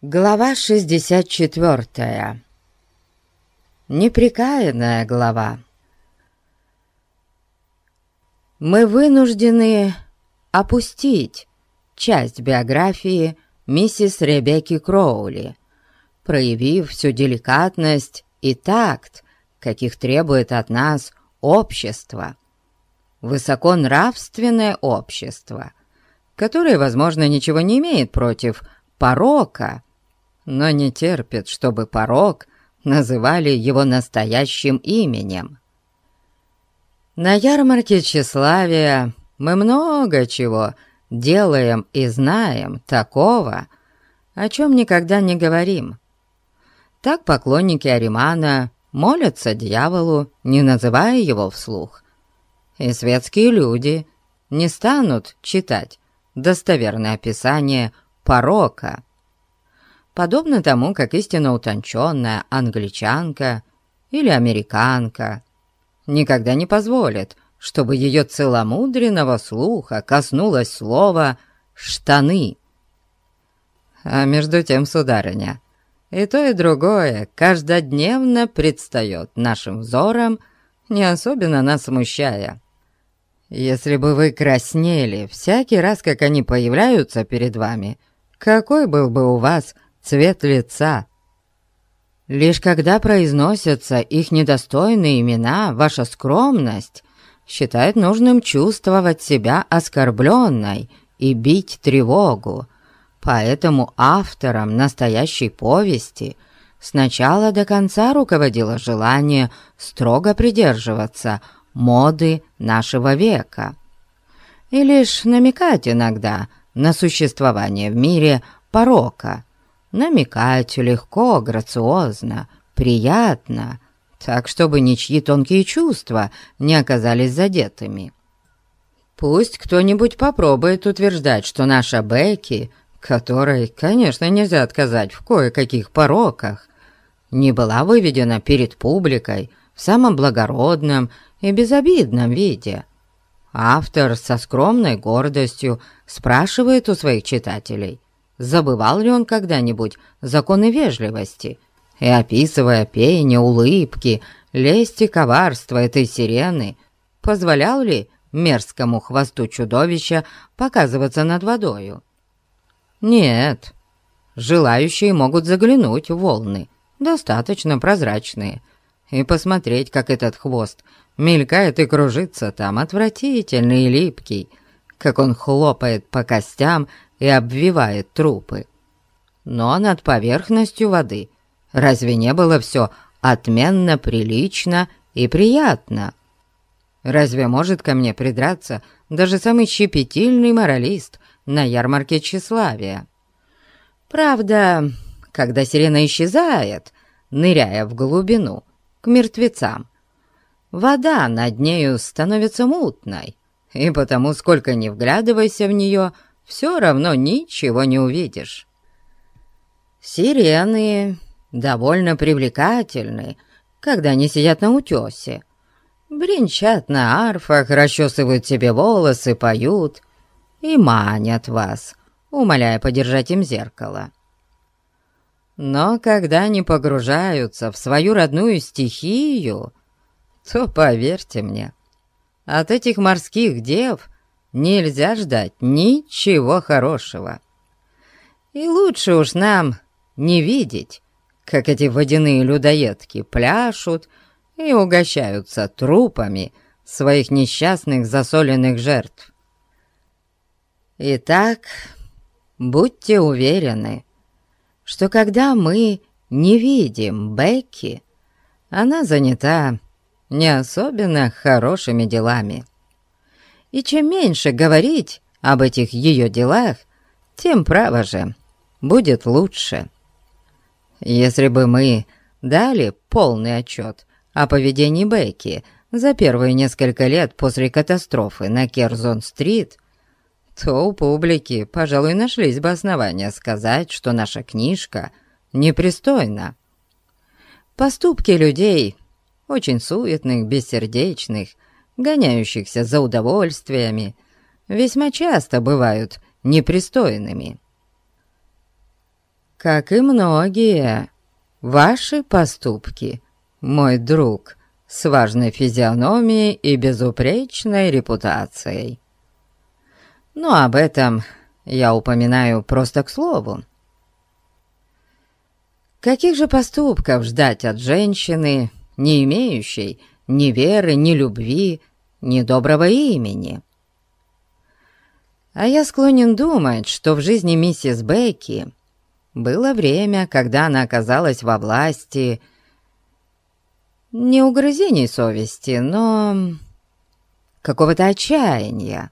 Глава 64. Непрекаянная глава. Мы вынуждены опустить часть биографии миссис Ребекки Кроули, проявив всю деликатность и такт, каких требует от нас общество, высоконравственное общество, которое, возможно, ничего не имеет против порока, но не терпит, чтобы порок называли его настоящим именем. На ярмарке тщеславия мы много чего делаем и знаем такого, о чем никогда не говорим. Так поклонники Аримана молятся дьяволу, не называя его вслух. И светские люди не станут читать достоверное описание порока, подобно тому, как истинно утонченная англичанка или американка никогда не позволит, чтобы ее целомудренного слуха коснулось слова «штаны». А между тем, сударыня, и то, и другое каждодневно предстает нашим взором, не особенно нас смущая. Если бы вы краснели всякий раз, как они появляются перед вами, какой был бы у вас цвет лица. Лишь когда произносятся их недостойные имена, ваша скромность считает нужным чувствовать себя оскорбленной и бить тревогу. Поэтому автором настоящей повести сначала до конца руководило желание строго придерживаться моды нашего века и лишь намекать иногда на существование в мире порока – намекать легко, грациозно, приятно, так, чтобы ничьи тонкие чувства не оказались задетыми. Пусть кто-нибудь попробует утверждать, что наша Бекки, которой, конечно, нельзя отказать в кое-каких пороках, не была выведена перед публикой в самом благородном и безобидном виде. Автор со скромной гордостью спрашивает у своих читателей – забывал ли он когда-нибудь законы вежливости, и, описывая пение, улыбки, лесть и коварство этой сирены, позволял ли мерзкому хвосту чудовища показываться над водою? Нет, желающие могут заглянуть в волны, достаточно прозрачные, и посмотреть, как этот хвост мелькает и кружится там, отвратительный и липкий, как он хлопает по костям и обвивает трупы. Но над поверхностью воды разве не было все отменно прилично и приятно? Разве может ко мне придраться даже самый щепетильный моралист на ярмарке тщеславия? Правда, когда сирена исчезает, ныряя в глубину, к мертвецам, вода над нею становится мутной, и потому, сколько ни вглядывайся в нее, — все равно ничего не увидишь. Сирены довольно привлекательны, когда они сидят на утесе. Бренчат на арфах, расчесывают себе волосы, поют и манят вас, умоляя подержать им зеркало. Но когда они погружаются в свою родную стихию, то, поверьте мне, от этих морских дев нельзя ждать ничего хорошего. И лучше уж нам не видеть, как эти водяные людоедки пляшут и угощаются трупами своих несчастных засоленных жертв. Итак, будьте уверены, что когда мы не видим Бекки, она занята не особенно хорошими делами и чем меньше говорить об этих ее делах, тем, право же, будет лучше. Если бы мы дали полный отчет о поведении Бекки за первые несколько лет после катастрофы на Керзон-стрит, то у публики, пожалуй, нашлись бы основания сказать, что наша книжка непристойна. Поступки людей, очень суетных, бессердечных, гоняющихся за удовольствиями, весьма часто бывают непристойными. как и многие ваши поступки, мой друг, с важной физиономией и безупречной репутацией. Но об этом я упоминаю просто к слову. Каких же поступков ждать от женщины, не имеющей ни веры, ни любви, ни доброго имени? А я склонен думать, что в жизни миссис Бекки было время, когда она оказалась во власти не угрызений совести, но какого-то отчаяния,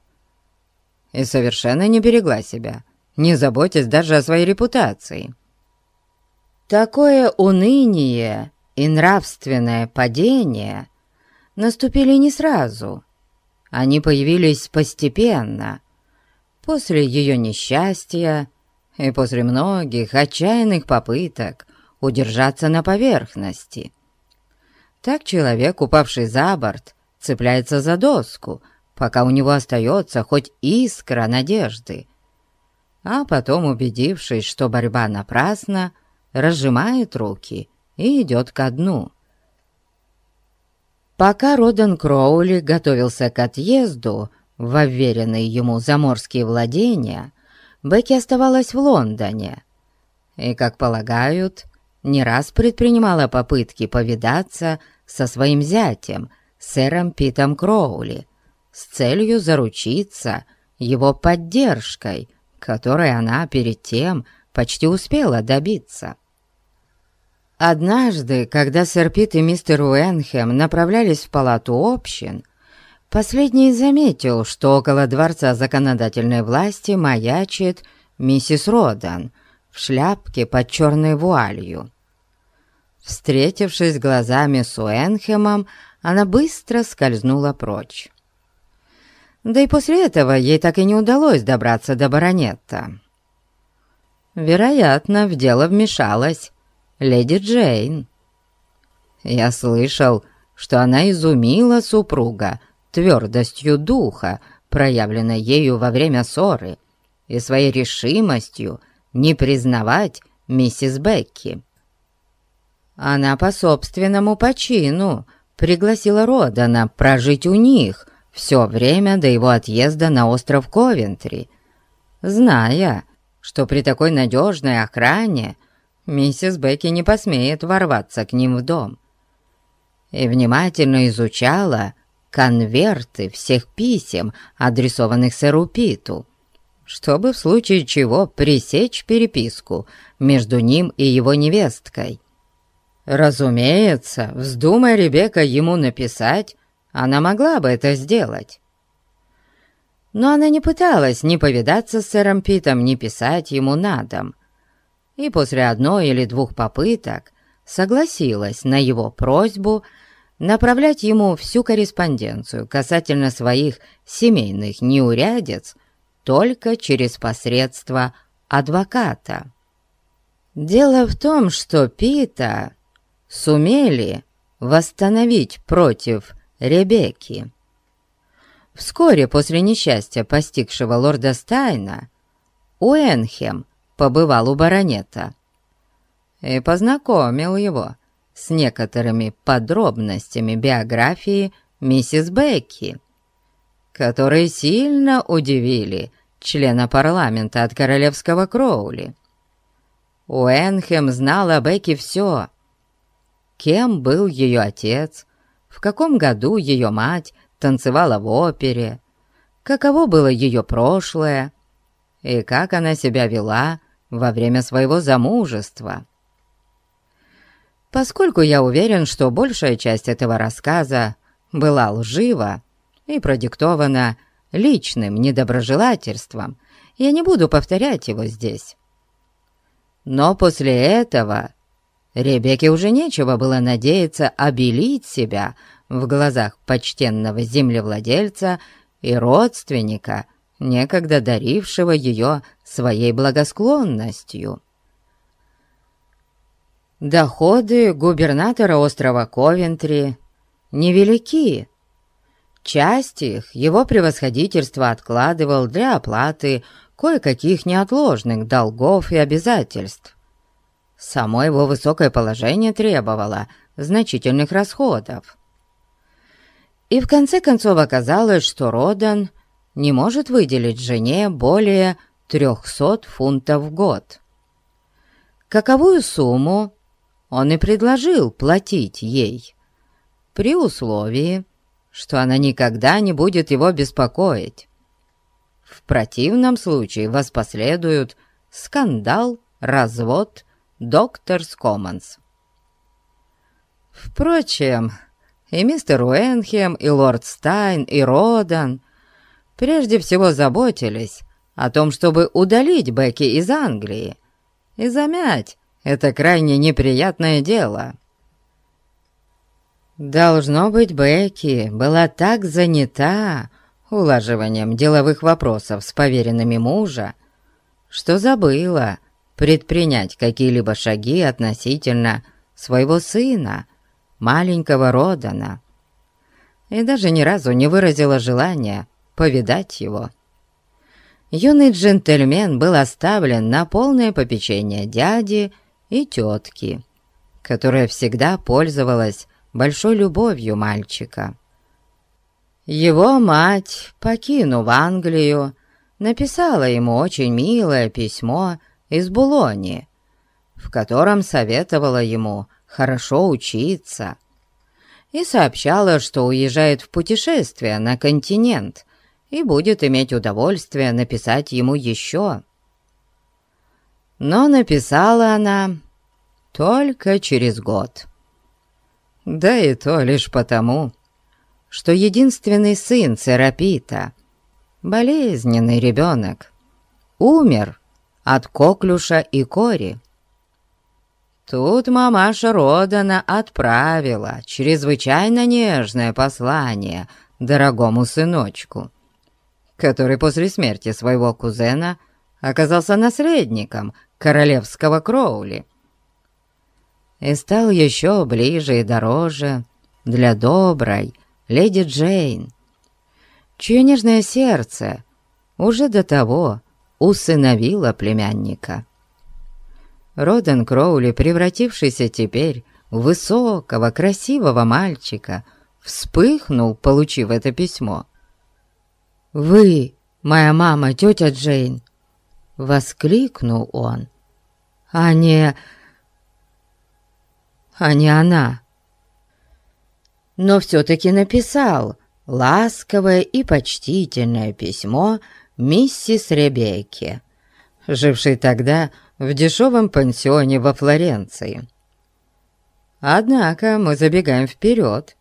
и совершенно не берегла себя, не заботясь даже о своей репутации. Такое уныние и нравственное падение наступили не сразу. Они появились постепенно, после ее несчастья и после многих отчаянных попыток удержаться на поверхности. Так человек, упавший за борт, цепляется за доску, пока у него остается хоть искра надежды, а потом, убедившись, что борьба напрасна, разжимает руки и идет ко дну. Пока Роден Кроули готовился к отъезду в уверенные ему заморские владения, Бекки оставалась в Лондоне и, как полагают, не раз предпринимала попытки повидаться со своим зятем, сэром Питом Кроули, с целью заручиться его поддержкой, которой она перед тем почти успела добиться. Однажды, когда сэр Пит и мистер Уэнхэм направлялись в палату общин, последний заметил, что около дворца законодательной власти маячит миссис Родан в шляпке под черной вуалью. Встретившись глазами с Уэнхэмом, она быстро скользнула прочь. Да и после этого ей так и не удалось добраться до баронета. Вероятно, в дело вмешалась леди Джейн. Я слышал, что она изумила супруга твердостью духа, проявленной ею во время ссоры, и своей решимостью не признавать миссис Бекки. Она по собственному почину пригласила Родана прожить у них все время до его отъезда на остров Ковентри, зная, что при такой надежной охране миссис Бекки не посмеет ворваться к ним в дом. И внимательно изучала конверты всех писем, адресованных сэру Питу, чтобы в случае чего пресечь переписку между ним и его невесткой. Разумеется, вздумая Ребекка ему написать, она могла бы это сделать. Но она не пыталась ни повидаться с сэром Питом, ни писать ему на дом — и после одной или двух попыток согласилась на его просьбу направлять ему всю корреспонденцию касательно своих семейных неурядиц только через посредство адвоката. Дело в том, что Пита сумели восстановить против Ребекки. Вскоре после несчастья, постигшего лорда Стайна, Уэнхем побывал у баронета и познакомил его с некоторыми подробностями биографии миссис Бекки, которые сильно удивили члена парламента от королевского Кроули. Уэнхэм знал о Бекки все. Кем был ее отец, в каком году ее мать танцевала в опере, каково было ее прошлое и как она себя вела во время своего замужества. Поскольку я уверен, что большая часть этого рассказа была лжива и продиктована личным недоброжелательством, я не буду повторять его здесь. Но после этого Ребекке уже нечего было надеяться обелить себя в глазах почтенного землевладельца и родственника, некогда дарившего ее своей благосклонностью. Доходы губернатора острова Ковентри невелики. Часть их его превосходительство откладывал для оплаты кое-каких неотложных долгов и обязательств. само его высокое положение требовало значительных расходов. И в конце концов оказалось, что Родан не может выделить жене более 300 фунтов в год. Каковую сумму он и предложил платить ей, при условии, что она никогда не будет его беспокоить. В противном случае воспоследуют скандал, развод, докторс Коммонс. Впрочем, и мистер Уэнхем, и лорд Стайн, и Родан прежде всего заботились о том, чтобы удалить Бекки из Англии и замять это крайне неприятное дело. Должно быть, Бекки была так занята улаживанием деловых вопросов с поверенными мужа, что забыла предпринять какие-либо шаги относительно своего сына, маленького Родана, и даже ни разу не выразила желания повидать его. Юный джентльмен был оставлен на полное попечение дяди и тетки, которая всегда пользовалась большой любовью мальчика. Его мать, покинув Англию, написала ему очень милое письмо из Булони, в котором советовала ему хорошо учиться и сообщала, что уезжает в путешествие на континент и будет иметь удовольствие написать ему еще. Но написала она только через год. Да и то лишь потому, что единственный сын Серапита, болезненный ребенок, умер от коклюша и кори. Тут мамаша Родана отправила чрезвычайно нежное послание дорогому сыночку, который после смерти своего кузена оказался наследником королевского Кроули и стал еще ближе и дороже для доброй леди Джейн, чье нежное сердце уже до того усыновило племянника. Роден Кроули, превратившийся теперь в высокого, красивого мальчика, вспыхнул, получив это письмо. «Вы, моя мама, тетя Джейн!» — воскликнул он. «А не... а не она!» Но все-таки написал ласковое и почтительное письмо миссис Ребекке, жившей тогда в дешевом пансионе во Флоренции. Однако мы забегаем вперед.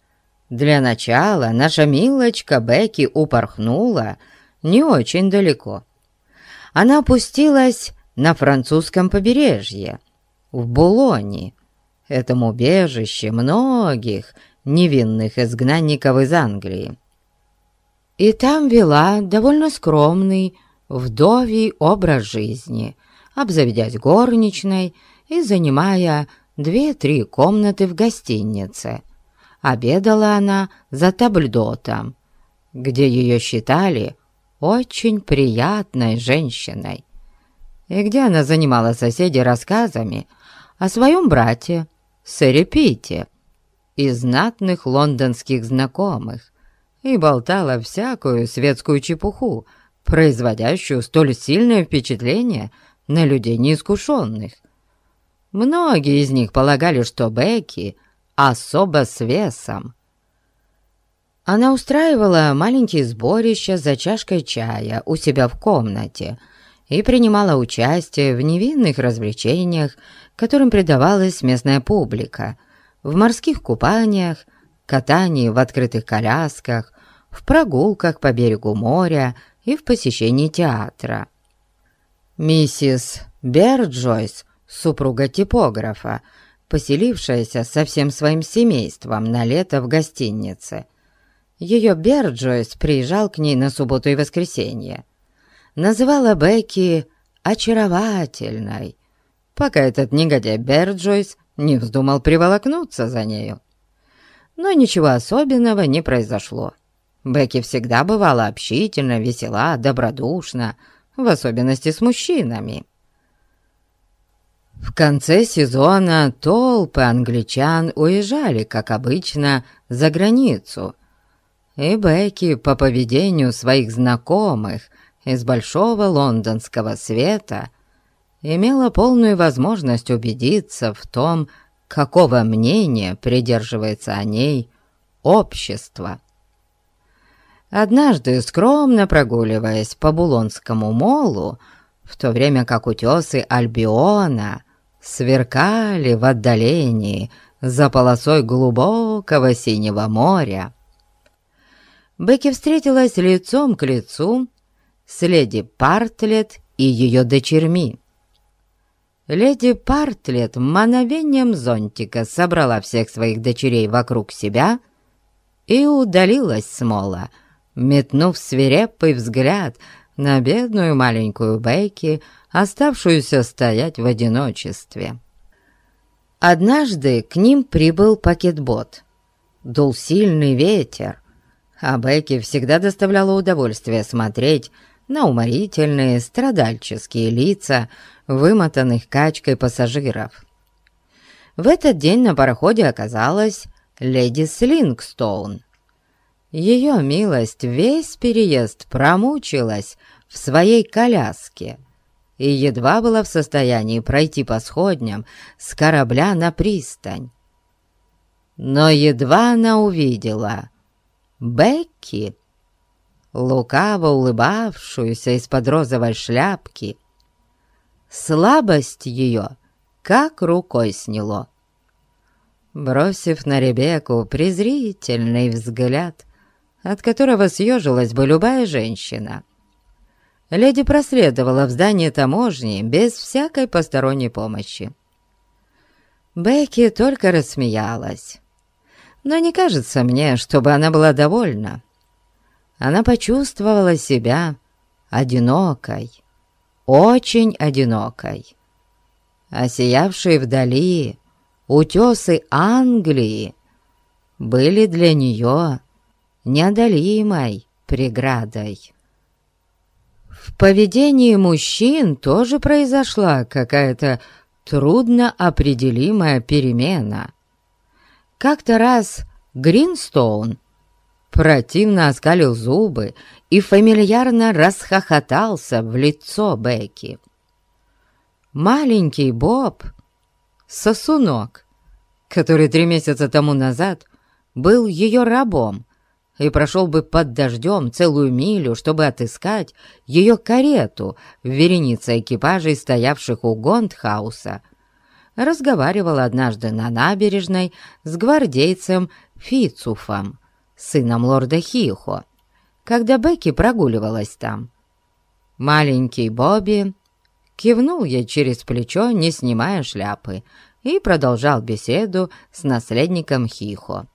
Для начала наша милочка Бекки упорхнула не очень далеко. Она опустилась на французском побережье, в Булоне, этом убежище многих невинных изгнанников из Англии. И там вела довольно скромный, вдовий образ жизни, обзаведясь горничной и занимая две-три комнаты в гостинице. Обедала она за табльдотом, где ее считали очень приятной женщиной, и где она занимала соседей рассказами о своем брате, сэре Пите, и знатных лондонских знакомых, и болтала всякую светскую чепуху, производящую столь сильное впечатление на людей неискушенных. Многие из них полагали, что Бекки особо с весом. Она устраивала маленькие сборища за чашкой чая у себя в комнате и принимала участие в невинных развлечениях, которым предавалась местная публика, в морских купаниях, катании в открытых колясках, в прогулках по берегу моря и в посещении театра. Миссис Берджойс, супруга типографа, поселившаяся со всем своим семейством на лето в гостинице. Ее Берджойс приезжал к ней на субботу и воскресенье. Называла Бекки очаровательной, пока этот негодяй Берджойс не вздумал приволокнуться за нею. Но ничего особенного не произошло. Бекки всегда бывала общительна, весела, добродушна, в особенности с мужчинами. В конце сезона толпы англичан уезжали, как обычно, за границу, и Бекки по поведению своих знакомых из большого лондонского света имела полную возможность убедиться в том, какого мнения придерживается о ней общество. Однажды, скромно прогуливаясь по Булонскому молу, в то время как утесы Альбиона сверкали в отдалении за полосой глубокого синего моря, Бекки встретилась лицом к лицу с леди Партлет и ее дочерьми. Леди Партлет мановением зонтика собрала всех своих дочерей вокруг себя и удалилась с мола, метнув свирепый взгляд на бедную маленькую Бейки, оставшуюся стоять в одиночестве. Однажды к ним прибыл пакетбот. Дул сильный ветер, а Бекки всегда доставляло удовольствие смотреть на уморительные страдальческие лица вымотанных качкой пассажиров. В этот день на пароходе оказалась леди Слингстоун. Ее милость весь переезд промучилась в своей коляске и едва была в состоянии пройти по сходням с корабля на пристань. Но едва она увидела Бекки, лукаво улыбавшуюся из-под розовой шляпки, слабость ее как рукой сняло. Бросив на Ребекку презрительный взгляд, от которого съежилась бы любая женщина, леди проследовала в здание таможни без всякой посторонней помощи. Бекки только рассмеялась. Но не кажется мне, чтобы она была довольна. Она почувствовала себя одинокой очень одинокой. А сиявшие вдали утесы Англии были для нее неодолимой преградой. В поведении мужчин тоже произошла какая-то трудно определимая перемена. Как-то раз Гринстоун противно оскалил зубы и фамильярно расхохотался в лицо Бекки. Маленький Боб, сосунок, который три месяца тому назад был ее рабом и прошел бы под дождем целую милю, чтобы отыскать ее карету в веренице экипажей, стоявших у Гондхауса, разговаривал однажды на набережной с гвардейцем Фицуфом, сыном лорда Хихо, когда Бекки прогуливалась там. Маленький Бобби кивнул ей через плечо, не снимая шляпы, и продолжал беседу с наследником Хихо.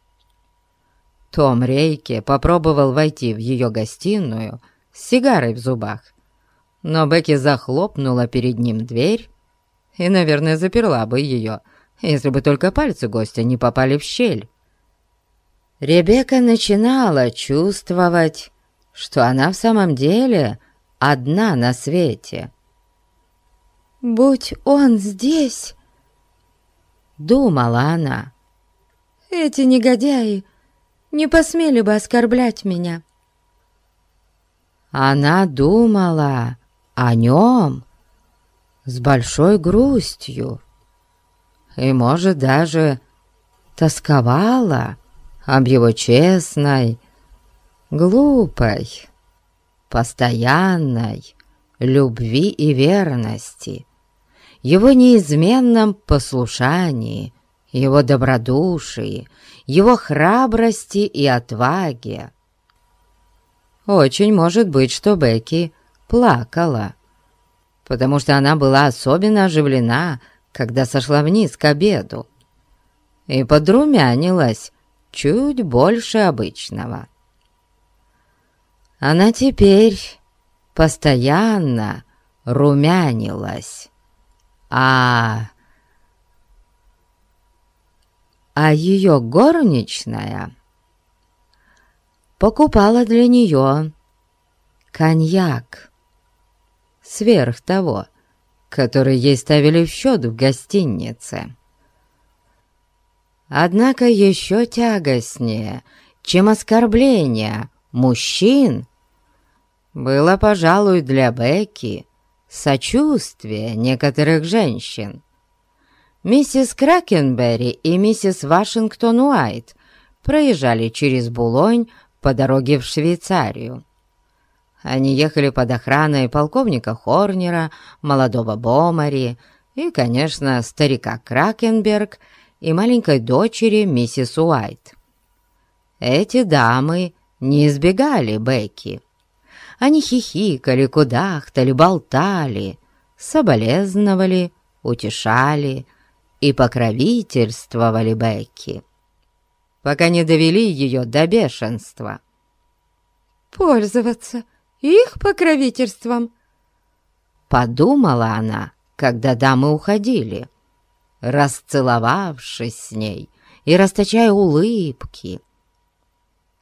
Том Рейке попробовал войти в ее гостиную с сигарой в зубах, но Бекки захлопнула перед ним дверь и, наверное, заперла бы ее, если бы только пальцы гостя не попали в щель. Ребекка начинала чувствовать, что она в самом деле одна на свете. «Будь он здесь!» — думала она. «Эти негодяи не посмели бы оскорблять меня». Она думала о нем с большой грустью и, может, даже тосковала об его честной, глупой, постоянной любви и верности, его неизменном послушании, его добродушии, его храбрости и отваге. Очень может быть, что Бекки плакала, потому что она была особенно оживлена, когда сошла вниз к обеду, и подрумянилась чуть больше обычного. Она теперь постоянно румянилась, а... А ее горничная покупала для нее коньяк. Сверх того, который ей ставили в счет в гостинице. Однако еще тягостнее, чем оскорбление мужчин, было, пожалуй, для Бекки сочувствие некоторых женщин. Миссис Кракенберри и миссис Вашингтон Уайт проезжали через Булонь по дороге в Швейцарию. Они ехали под охраной полковника Хорнера, молодого Бомари и, конечно, старика Кракенберг и маленькой дочери миссис Уайт. Эти дамы не избегали Бекки. Они хихикали, кудахтали, болтали, соболезновали, утешали и покровительствовали Бекки, пока не довели ее до бешенства. «Пользоваться их покровительством?» Подумала она, когда дамы уходили, расцеловавшись с ней и расточая улыбки.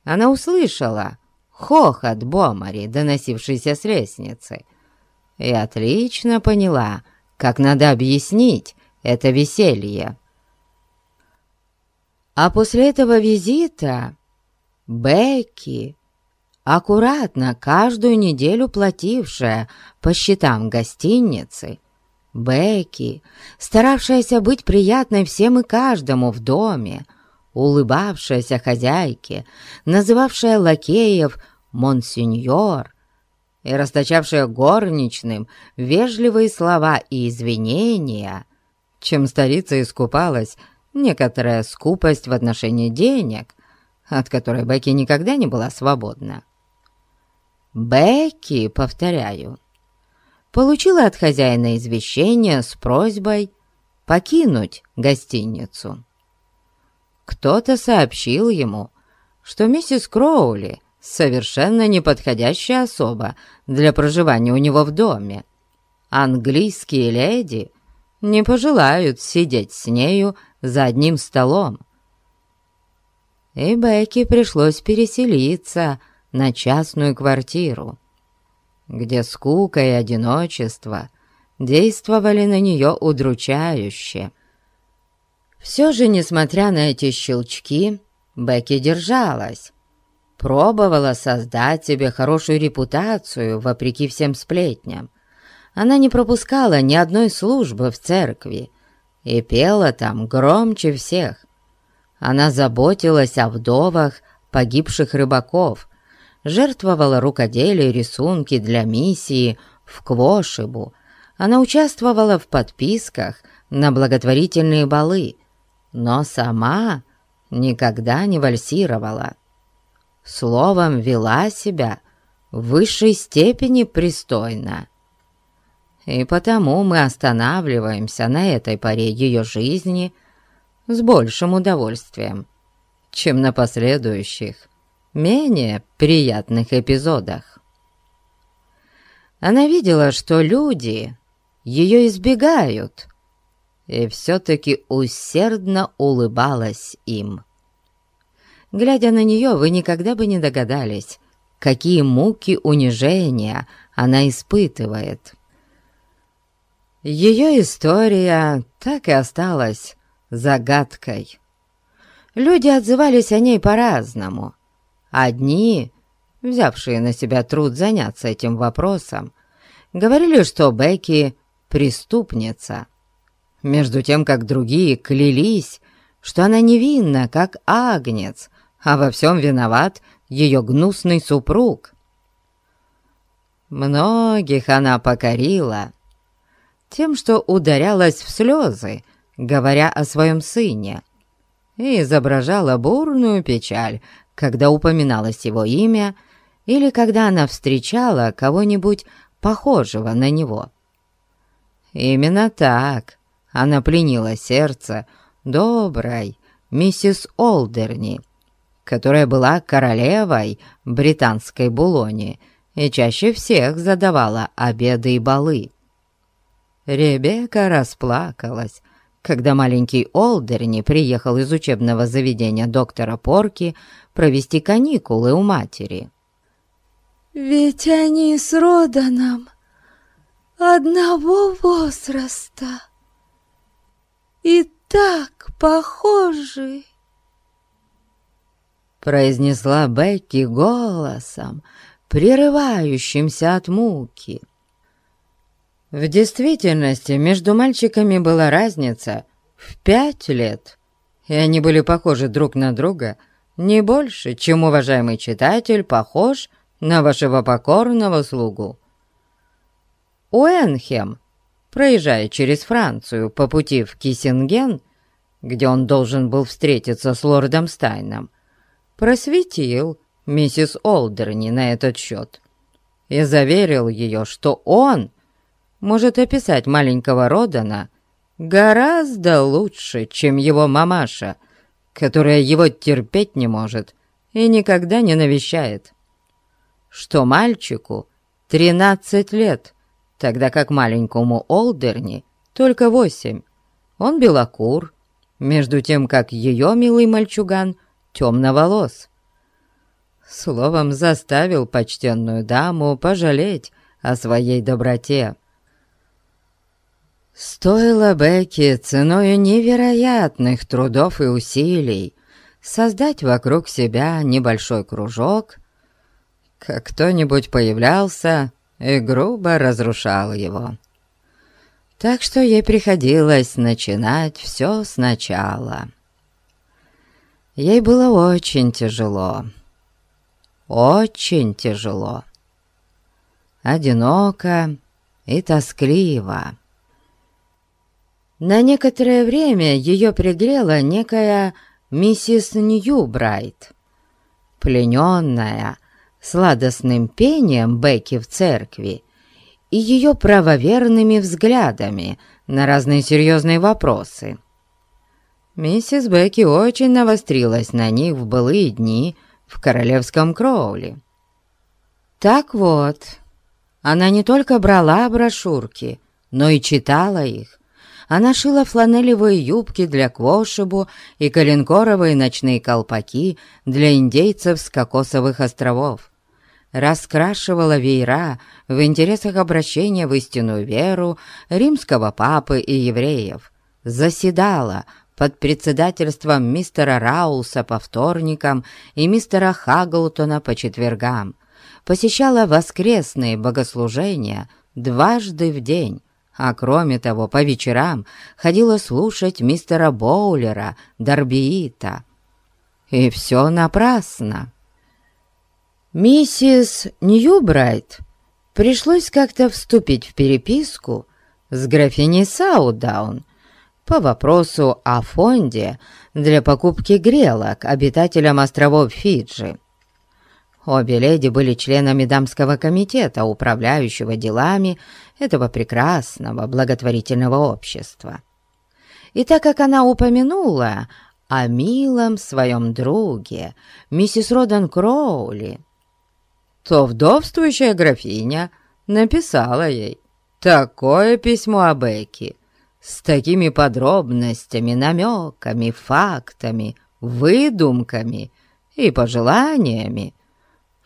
Она услышала хохот Бомари, доносившийся с лестницы, и отлично поняла, как надо объяснить это веселье. А после этого визита Бекки аккуратно каждую неделю платившая по счетам гостиницы, Бекки, старавшаяся быть приятной всем и каждому в доме, улыбавшаяся хозяйке, называвшая лакеев «монсеньор» и расточавшая горничным вежливые слова и извинения, чем старица искупалась некоторая скупость в отношении денег, от которой Бекки никогда не была свободна. Бекки, повторяю, получила от хозяина извещение с просьбой покинуть гостиницу. Кто-то сообщил ему, что миссис Кроули совершенно неподходящая особа для проживания у него в доме. Английские леди не пожелают сидеть с нею за одним столом. И Бекки пришлось переселиться на частную квартиру, где скука и одиночество действовали на нее удручающе. Все же, несмотря на эти щелчки, Бекки держалась, пробовала создать себе хорошую репутацию вопреки всем сплетням. Она не пропускала ни одной службы в церкви и пела там громче всех. Она заботилась о вдовах погибших рыбаков, жертвовала рукоделие рисунки для миссии в Квошибу. Она участвовала в подписках на благотворительные балы, но сама никогда не вальсировала. Словом, вела себя в высшей степени пристойно. И потому мы останавливаемся на этой поре ее жизни с большим удовольствием, чем на последующих менее приятных эпизодах. Она видела, что люди ее избегают, и все-таки усердно улыбалась им. Глядя на нее, вы никогда бы не догадались, какие муки унижения она испытывает. Ее история так и осталась загадкой. Люди отзывались о ней по-разному, Одни, взявшие на себя труд заняться этим вопросом, говорили, что Бекки — преступница, между тем, как другие клялись, что она невинна, как агнец, а во всем виноват ее гнусный супруг. Многих она покорила тем, что ударялась в слезы, говоря о своем сыне, и изображала бурную печаль, когда упоминалось его имя или когда она встречала кого-нибудь похожего на него. Именно так она пленила сердце доброй миссис Олдерни, которая была королевой британской Булони и чаще всех задавала обеды и балы. Ребекка расплакалась, когда маленький Олдерни приехал из учебного заведения доктора Порки провести каникулы у матери. «Ведь они с Роданом одного возраста и так похожи!» Произнесла Бекки голосом, прерывающимся от муки. В действительности между мальчиками была разница в пять лет, и они были похожи друг на друга не больше, чем уважаемый читатель похож на вашего покорного слугу. Уэнхем, проезжая через Францию по пути в Киссинген, где он должен был встретиться с лордом Стайном, просветил миссис Олдерни на этот счет и заверил ее, что он может описать маленького Родана гораздо лучше, чем его мамаша, которая его терпеть не может и никогда не навещает. Что мальчику 13 лет, тогда как маленькому Олдерни только восемь. Он белокур, между тем как ее милый мальчуган темноволос. Словом, заставил почтенную даму пожалеть о своей доброте. Стоило Бекке ценою невероятных трудов и усилий создать вокруг себя небольшой кружок, как кто-нибудь появлялся и грубо разрушал его. Так что ей приходилось начинать все сначала. Ей было очень тяжело. Очень тяжело. Одиноко и тоскливо. На некоторое время ее пригрела некая миссис Ньюбрайт, плененная сладостным пением Бекки в церкви и ее правоверными взглядами на разные серьезные вопросы. Миссис Бекки очень навострилась на них в былые дни в королевском Кроули. Так вот, она не только брала брошюрки, но и читала их, она шила фланелевые юбки для Квошебу и коленкоровые ночные колпаки для индейцев с Кокосовых островов. Раскрашивала веера в интересах обращения в истинную веру римского папы и евреев. Заседала под председательством мистера Рауса по вторникам и мистера Хаглтона по четвергам. Посещала воскресные богослужения дважды в день, а кроме того, по вечерам ходила слушать мистера Боулера, Дарбиита. И все напрасно. Миссис Ньюбрайт пришлось как-то вступить в переписку с графиней Саудаун по вопросу о фонде для покупки грелок обитателям островов Фиджи. Обе леди были членами дамского комитета, управляющего делами этого прекрасного благотворительного общества. И так как она упомянула о милом своем друге, миссис Родан Кроули, то вдовствующая графиня написала ей такое письмо о Бекке с такими подробностями, намеками, фактами, выдумками и пожеланиями,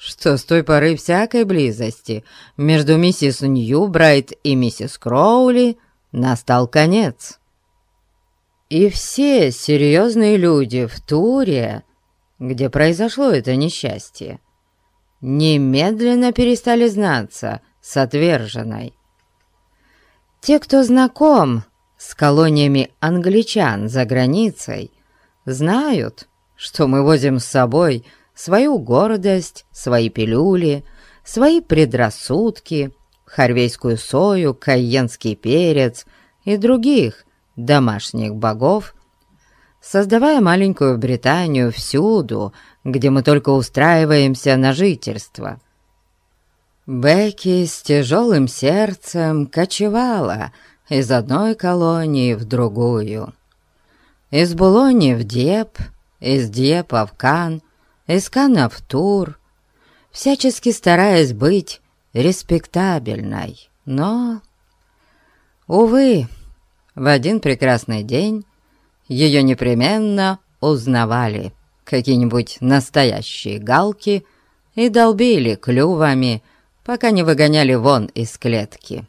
что с той поры всякой близости между миссис Ньюбрайт и миссис Кроули настал конец. И все серьезные люди в туре, где произошло это несчастье, немедленно перестали знаться с отверженной. Те, кто знаком с колониями англичан за границей, знают, что мы возим с собой – свою гордость, свои пилюли, свои предрассудки, харвейскую сою, кайенский перец и других домашних богов, создавая маленькую Британию всюду, где мы только устраиваемся на жительство. Бекки с тяжелым сердцем кочевала из одной колонии в другую. Из Булони в Деп, из Депа в Кан, Эскана в тур, всячески стараясь быть респектабельной. Но, увы, в один прекрасный день ее непременно узнавали какие-нибудь настоящие галки и долбили клювами, пока не выгоняли вон из клетки.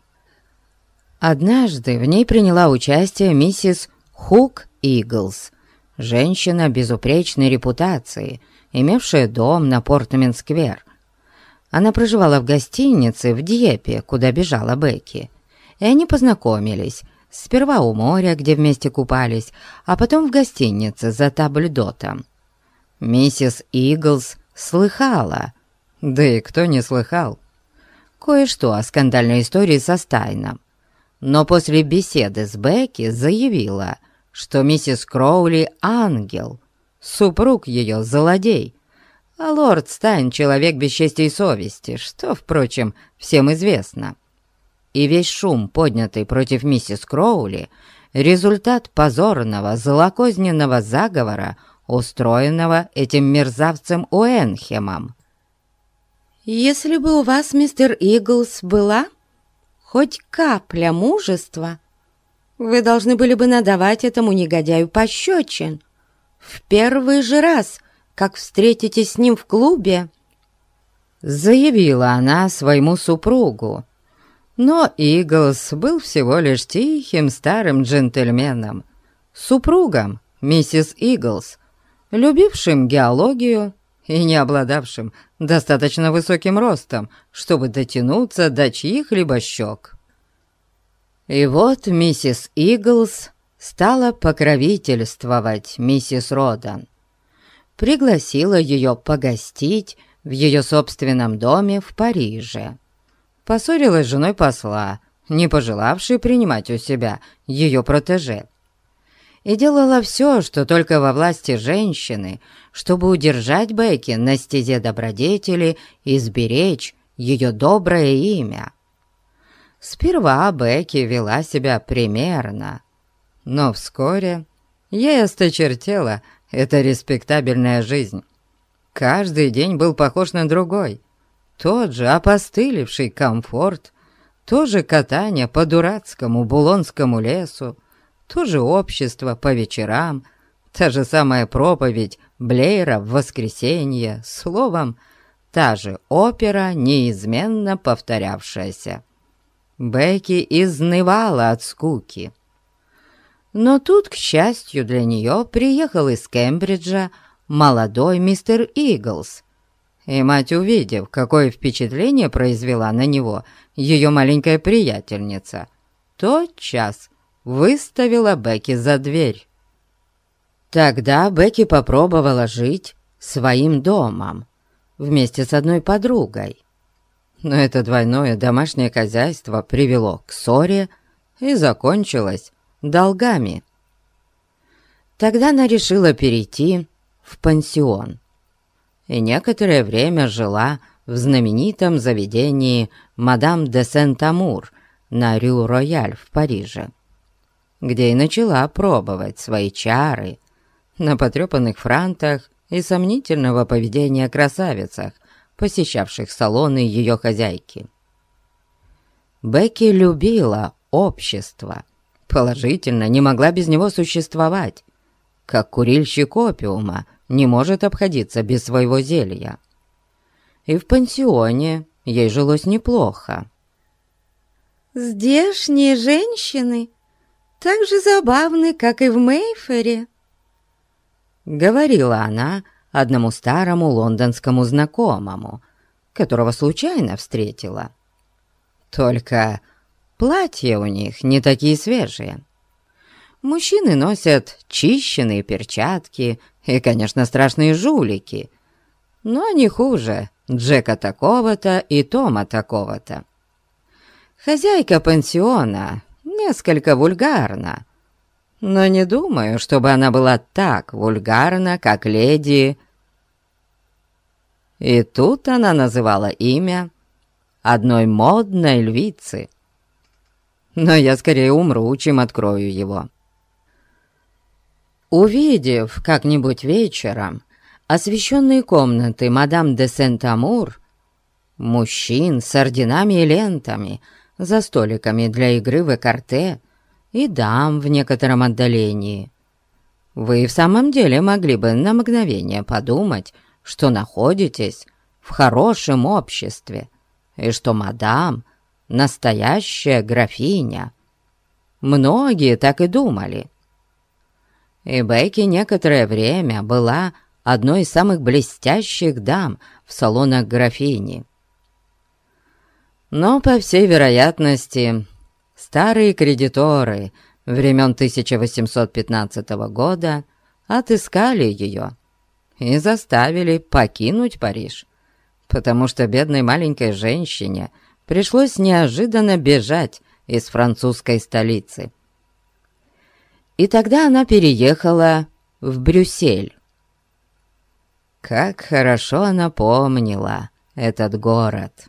Однажды в ней приняла участие миссис Хук Иглс, женщина безупречной репутации, имевшая дом на Портмен-сквер. Она проживала в гостинице в Дьепе, куда бежала Бекки, и они познакомились, сперва у моря, где вместе купались, а потом в гостинице за табльдотом. Миссис Иглс слыхала, да и кто не слыхал, кое-что о скандальной истории со Стайном. Но после беседы с Бекки заявила, что миссис Кроули — ангел, супруг ее — злодей, а лорд Стайн — человек без чести и совести, что, впрочем, всем известно. И весь шум, поднятый против миссис Кроули, результат позорного, злокозненного заговора, устроенного этим мерзавцем Уэнхемом. «Если бы у вас, мистер Иглс, была хоть капля мужества, вы должны были бы надавать этому негодяю пощечин в первый же раз, как встретитесь с ним в клубе», заявила она своему супругу. Но Иглс был всего лишь тихим старым джентльменом, супругом миссис Иглс, любившим геологию и не обладавшим достаточно высоким ростом, чтобы дотянуться до чьих-либо щек. И вот миссис Иглс стала покровительствовать миссис Родан. Пригласила ее погостить в ее собственном доме в Париже. Поссорилась с женой посла, не пожелавшей принимать у себя ее протеже и делала все, что только во власти женщины, чтобы удержать Бекки на стезе добродетели и сберечь ее доброе имя. Сперва Бекки вела себя примерно, но вскоре ей осточертела эта респектабельная жизнь. Каждый день был похож на другой. Тот же опостылевший комфорт, то же катание по дурацкому булонскому лесу, то же общество по вечерам, та же самая проповедь Блейра в воскресенье, словом, та же опера, неизменно повторявшаяся. Бекки изнывала от скуки. Но тут, к счастью для нее, приехал из Кембриджа молодой мистер Иглс, и мать, увидев, какое впечатление произвела на него ее маленькая приятельница, тотчас выставила Бекки за дверь. Тогда Бекки попробовала жить своим домом вместе с одной подругой. Но это двойное домашнее хозяйство привело к ссоре и закончилось долгами. Тогда она решила перейти в пансион и некоторое время жила в знаменитом заведении «Мадам де Сент-Амур» на Рю-Рояль в Париже где и начала пробовать свои чары на потрепанных франтах и сомнительного поведения красавицах, посещавших салоны ее хозяйки. Бекки любила общество, положительно не могла без него существовать, как курильщик опиума не может обходиться без своего зелья. И в пансионе ей жилось неплохо. «Здешние женщины так же забавны, как и в Мейфере», — говорила она одному старому лондонскому знакомому, которого случайно встретила. Только платья у них не такие свежие. Мужчины носят чищенные перчатки и, конечно, страшные жулики, но не хуже Джека такого-то и Тома такого-то. Хозяйка пансиона несколько вульгарна, но не думаю, чтобы она была так вульгарна, как леди... И тут она называла имя одной модной львицы. Но я скорее умру, чем открою его. Увидев как-нибудь вечером освещенные комнаты мадам де Сент-Амур, мужчин с орденами и лентами — за столиками для игры в экарте и дам в некотором отдалении. Вы в самом деле могли бы на мгновение подумать, что находитесь в хорошем обществе и что мадам — настоящая графиня, многие так и думали. И Бекки некоторое время была одной из самых блестящих дам в салонах графини. Но, по всей вероятности, старые кредиторы времен 1815 года отыскали ее и заставили покинуть Париж, потому что бедной маленькой женщине пришлось неожиданно бежать из французской столицы. И тогда она переехала в Брюссель. Как хорошо она помнила этот город.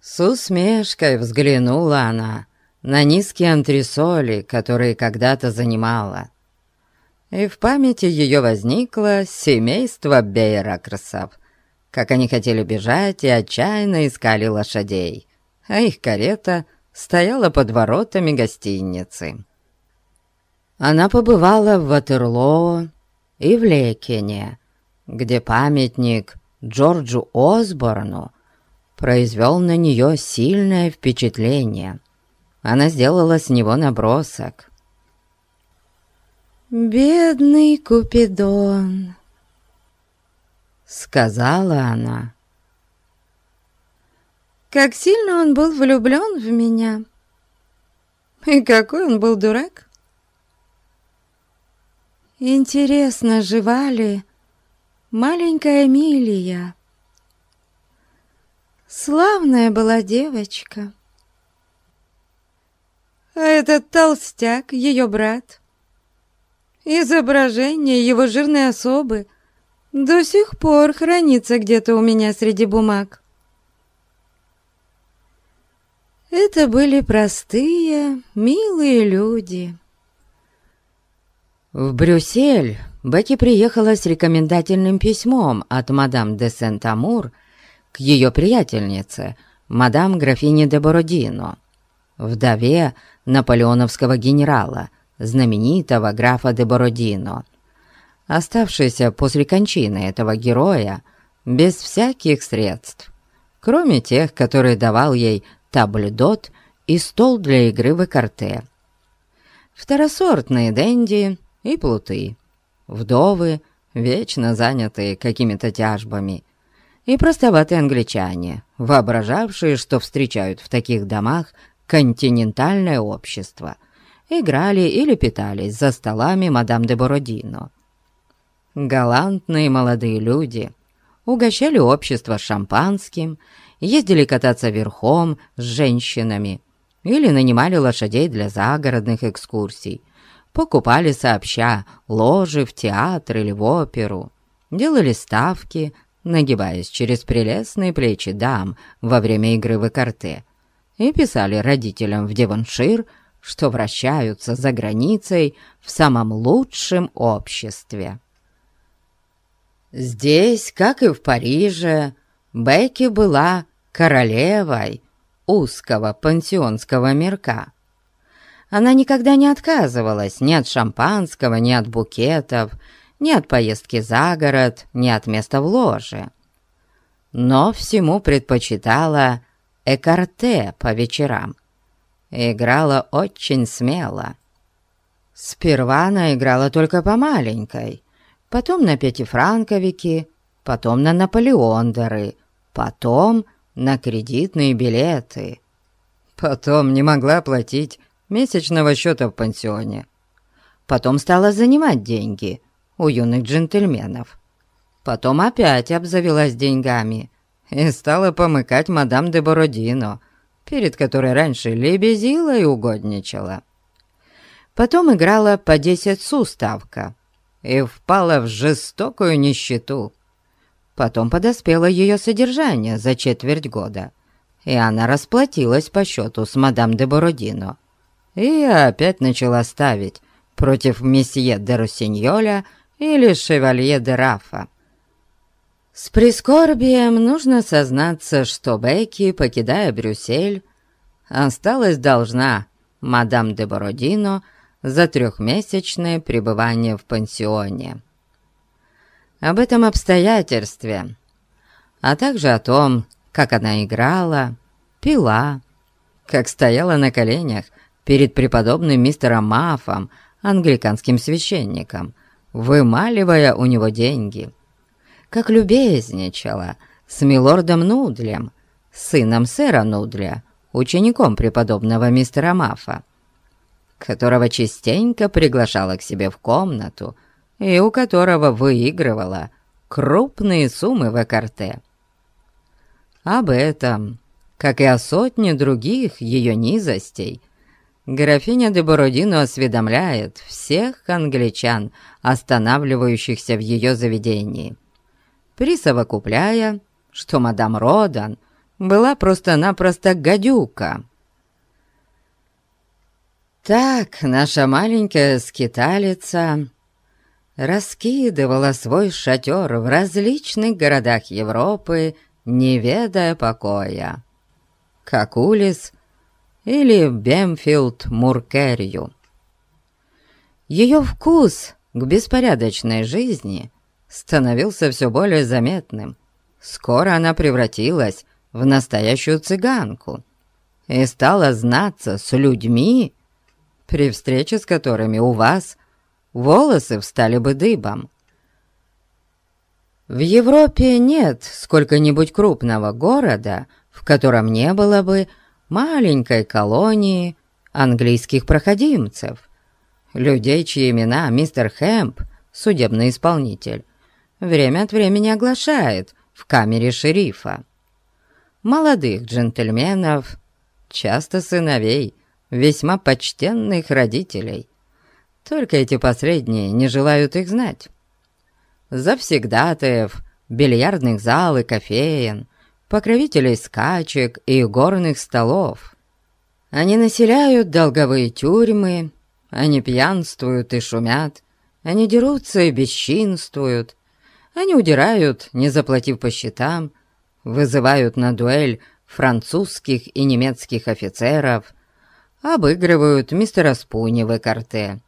С усмешкой взглянула она на низкие антресоли, которые когда-то занимала. И в памяти ее возникло семейство Бейракрсов, как они хотели бежать и отчаянно искали лошадей, а их карета стояла под воротами гостиницы. Она побывала в Ватерлоо и в Лекене, где памятник Джорджу Осборну произвел на нее сильное впечатление. Она сделала с него набросок. «Бедный Купидон», — сказала она. «Как сильно он был влюблен в меня! И какой он был дурак! Интересно, жива ли маленькая Эмилия. Славная была девочка. А этот толстяк, ее брат, изображение его жирной особы до сих пор хранится где-то у меня среди бумаг. Это были простые, милые люди. В Брюссель Бекки приехала с рекомендательным письмом от мадам де Сент-Амур к ее приятельнице, мадам графине де Бородино, вдове наполеоновского генерала, знаменитого графа де Бородино, оставшейся после кончины этого героя без всяких средств, кроме тех, которые давал ей табльдот и стол для игры в карте. Второсортные денди и плуты вдовы, вечно занятые какими-то тяжбами, и простоватые англичане, воображавшие, что встречают в таких домах континентальное общество, играли или питались за столами мадам де Бородино. Галантные молодые люди. Угощали общество шампанским, ездили кататься верхом с женщинами или нанимали лошадей для загородных экскурсий, покупали сообща ложи в театр или в оперу, делали ставки, нагибаясь через прелестные плечи дам во время игры в карте, и писали родителям в Девоншир, что вращаются за границей в самом лучшем обществе. Здесь, как и в Париже, Бекки была королевой узкого пансионского мирка, она никогда не отказывалась ни от шампанского, ни от букетов, ни от поездки за город, ни от места в ложе. Но всему предпочитала экарте по вечерам. Играла очень смело. Сперва она играла только по маленькой, потом на пятифранковики, потом на наполеондеры, потом на кредитные билеты. Потом не могла платить месячного счета в пансионе. Потом стала занимать деньги у юных джентльменов. Потом опять обзавелась деньгами и стала помыкать мадам де Бородино, перед которой раньше лебезила и угодничала. Потом играла по десять суставка и впала в жестокую нищету. Потом подоспело ее содержание за четверть года, и она расплатилась по счету с мадам де Бородино и опять начала ставить против месье де Руссиньоля или шевалье де Рафа. С прискорбием нужно сознаться, что Бекки, покидая Брюссель, осталась должна мадам де Бородино за трехмесячное пребывание в пансионе. Об этом обстоятельстве, а также о том, как она играла, пила, как стояла на коленях перед преподобным мистером Мафом, англиканским священником, вымаливая у него деньги. Как любезничала с милордом Нудлем, сыном сэра Нудля, учеником преподобного мистера Мафа, которого частенько приглашала к себе в комнату и у которого выигрывала крупные суммы в экарте. Об этом, как и о сотне других ее низостей, графиня де Бородино осведомляет всех англичан, останавливающихся в ее заведении, присовокупляя, что мадам Родан была просто-напросто гадюка. Так наша маленькая скиталица раскидывала свой шатер в различных городах Европы, не ведая покоя, как Улис или Бемфилд Муркерью. Ее вкус к беспорядочной жизни становился все более заметным. Скоро она превратилась в настоящую цыганку и стала знаться с людьми, при встрече с которыми у вас волосы встали бы дыбом. В Европе нет сколько-нибудь крупного города, в котором не было бы маленькой колонии английских проходимцев, людей, чьи имена мистер Хэмп, судебный исполнитель, время от времени оглашает в камере шерифа. Молодых джентльменов, часто сыновей, весьма почтенных родителей. Только эти последние не желают их знать завсегдатаев, бильярдных зал и кофеен, покровителей скачек и горных столов. Они населяют долговые тюрьмы, они пьянствуют и шумят, они дерутся и бесчинствуют, они удирают, не заплатив по счетам, вызывают на дуэль французских и немецких офицеров, обыгрывают мистера Спуни в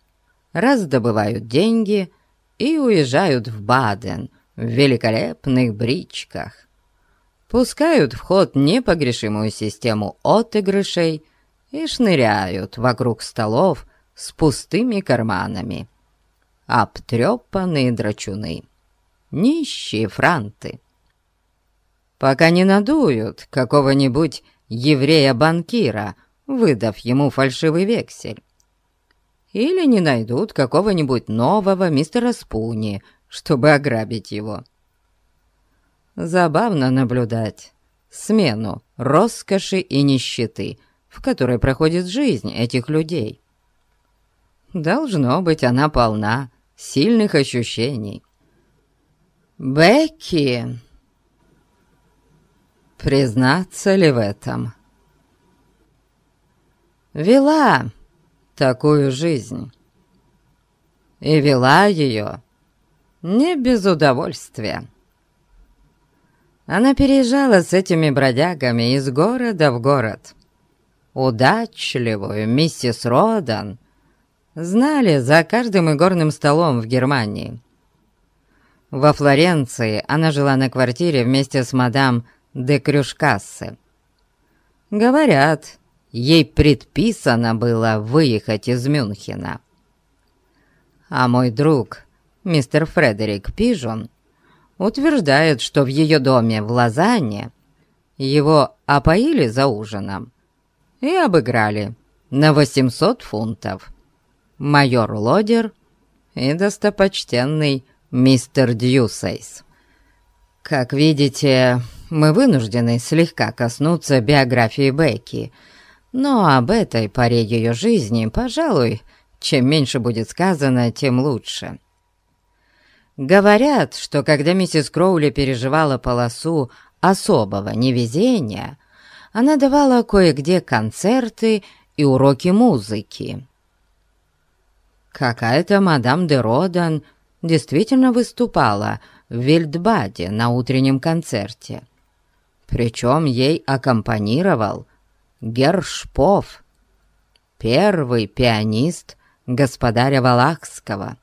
раздобывают деньги и уезжают в Баден в великолепных бричках. Пускают в ход непогрешимую систему отыгрышей и шныряют вокруг столов с пустыми карманами. Обтрепанные драчуны, нищие франты. Пока не надуют какого-нибудь еврея-банкира, выдав ему фальшивый вексель или не найдут какого-нибудь нового мистера Спуни, чтобы ограбить его. Забавно наблюдать смену роскоши и нищеты, в которой проходит жизнь этих людей. Должно быть, она полна сильных ощущений. Бекки... Признаться ли в этом? Вела такую жизнь. И вела ее не без удовольствия. Она переезжала с этими бродягами из города в город. Удачливую миссис Родан знали за каждым игорным столом в Германии. Во Флоренции она жила на квартире вместе с мадам де Крюшкассе. Говорят, ей предписано было выехать из Мюнхена. А мой друг, мистер Фредерик Пижон, утверждает, что в ее доме в Лозанне его опоили за ужином и обыграли на 800 фунтов. Майор Лодер и достопочтенный мистер Дьюсейс. Как видите, мы вынуждены слегка коснуться биографии Бекки – но об этой поре ее жизни, пожалуй, чем меньше будет сказано, тем лучше. Говорят, что когда миссис Кроули переживала полосу особого невезения, она давала кое-где концерты и уроки музыки. Какая-то мадам де Родан действительно выступала в Вильдбаде на утреннем концерте. Причем ей аккомпанировал Гершпов, первый пианист господаря Валахского.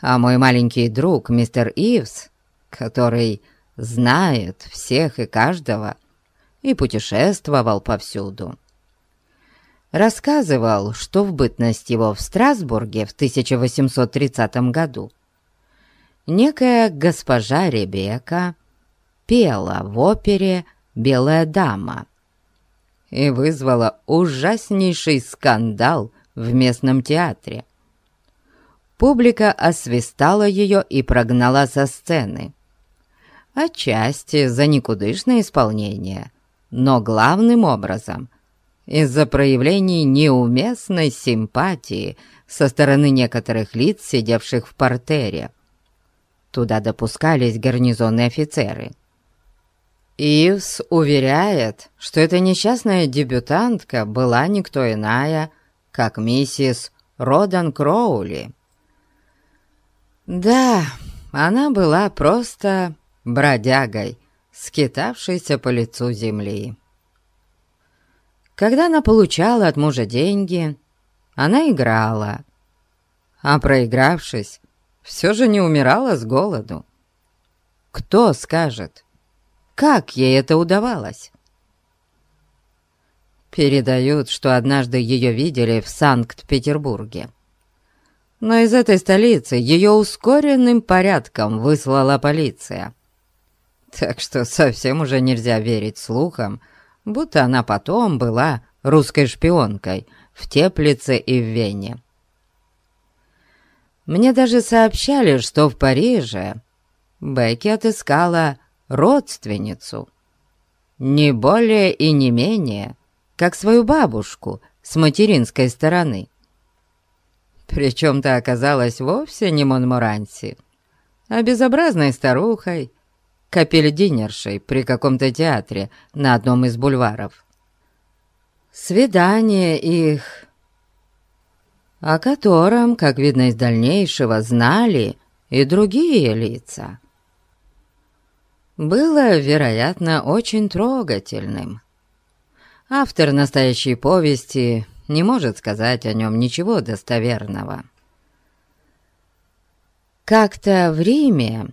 А мой маленький друг, мистер Ивс, который знает всех и каждого и путешествовал повсюду, рассказывал, что в бытность его в Страсбурге в 1830 году некая госпожа Ребека пела в опере «Белая дама» и вызвала ужаснейший скандал в местном театре. Публика освистала ее и прогнала со сцены. Отчасти за никудышное исполнение, но главным образом из-за проявлений неуместной симпатии со стороны некоторых лиц, сидевших в портере. Туда допускались гарнизонные офицеры. Ивс уверяет, что эта несчастная дебютантка была никто иная, как миссис Родан Кроули. Да, она была просто бродягой, скитавшейся по лицу земли. Когда она получала от мужа деньги, она играла, а проигравшись, все же не умирала с голоду. Кто скажет, как ей это удавалось? Передают, что однажды ее видели в Санкт-Петербурге. Но из этой столицы ее ускоренным порядком выслала полиция. Так что совсем уже нельзя верить слухам, будто она потом была русской шпионкой в Теплице и в Вене. Мне даже сообщали, что в Париже Бекки отыскала родственницу, не более и не менее, как свою бабушку с материнской стороны. Причем-то оказалась вовсе не Монморанси, а безобразной старухой, капельдинершей при каком-то театре на одном из бульваров. Свидание их, о котором, как видно из дальнейшего, знали и другие лица, было, вероятно, очень трогательным. Автор настоящей повести не может сказать о нем ничего достоверного. Как-то в Риме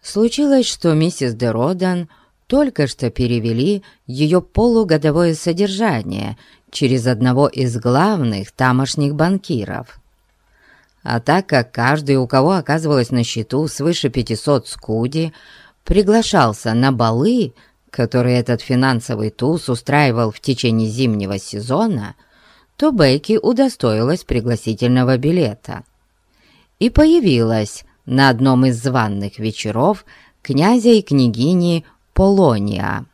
Случилось, что миссис де Родан только что перевели ее полугодовое содержание через одного из главных тамошних банкиров. А так как каждый, у кого оказывалось на счету свыше 500 скуди, приглашался на балы, которые этот финансовый туз устраивал в течение зимнего сезона, то Бекки удостоилась пригласительного билета. И появилась на одном из званных вечеров князя и княгини Полония.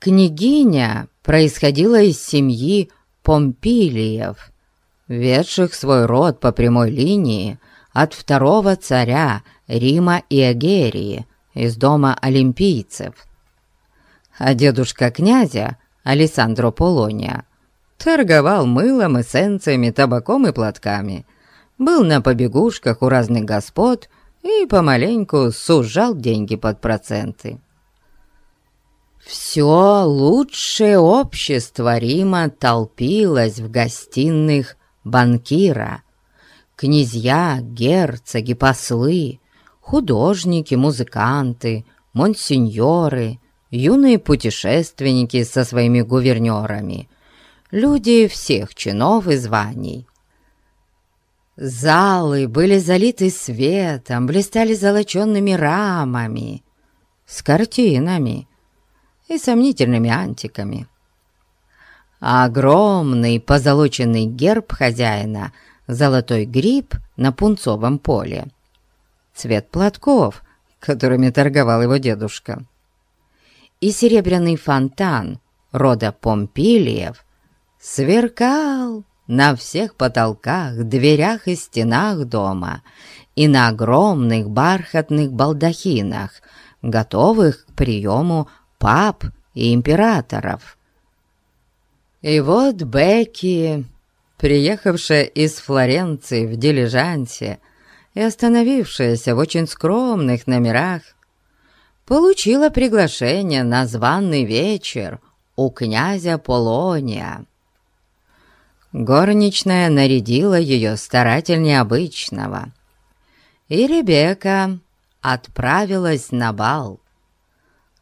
Княгиня происходила из семьи Помпилиев, ведших свой род по прямой линии от второго царя Рима и Эгерии из дома олимпийцев. А дедушка князя, Алессандро Полония, торговал мылом, эссенциями, табаком и платками – был на побегушках у разных господ и помаленьку сужал деньги под проценты. Все лучшее общество Рима толпилось в гостиных банкира. Князья, герцоги, послы, художники, музыканты, монсеньоры, юные путешественники со своими гувернерами, люди всех чинов и званий. Залы были залиты светом, блистали золоченными рамами, с картинами и сомнительными антиками. А огромный позолоченный герб хозяина — золотой гриб на пунцовом поле. Цвет платков, которыми торговал его дедушка. И серебряный фонтан рода Помпилиев сверкал на всех потолках, дверях и стенах дома и на огромных бархатных балдахинах, готовых к приему пап и императоров. И вот Бекки, приехавшая из Флоренции в дилижансе и остановившаяся в очень скромных номерах, получила приглашение на званый вечер у князя Полония. Горничная нарядила ее старательнее обычного. И Ребекка отправилась на бал,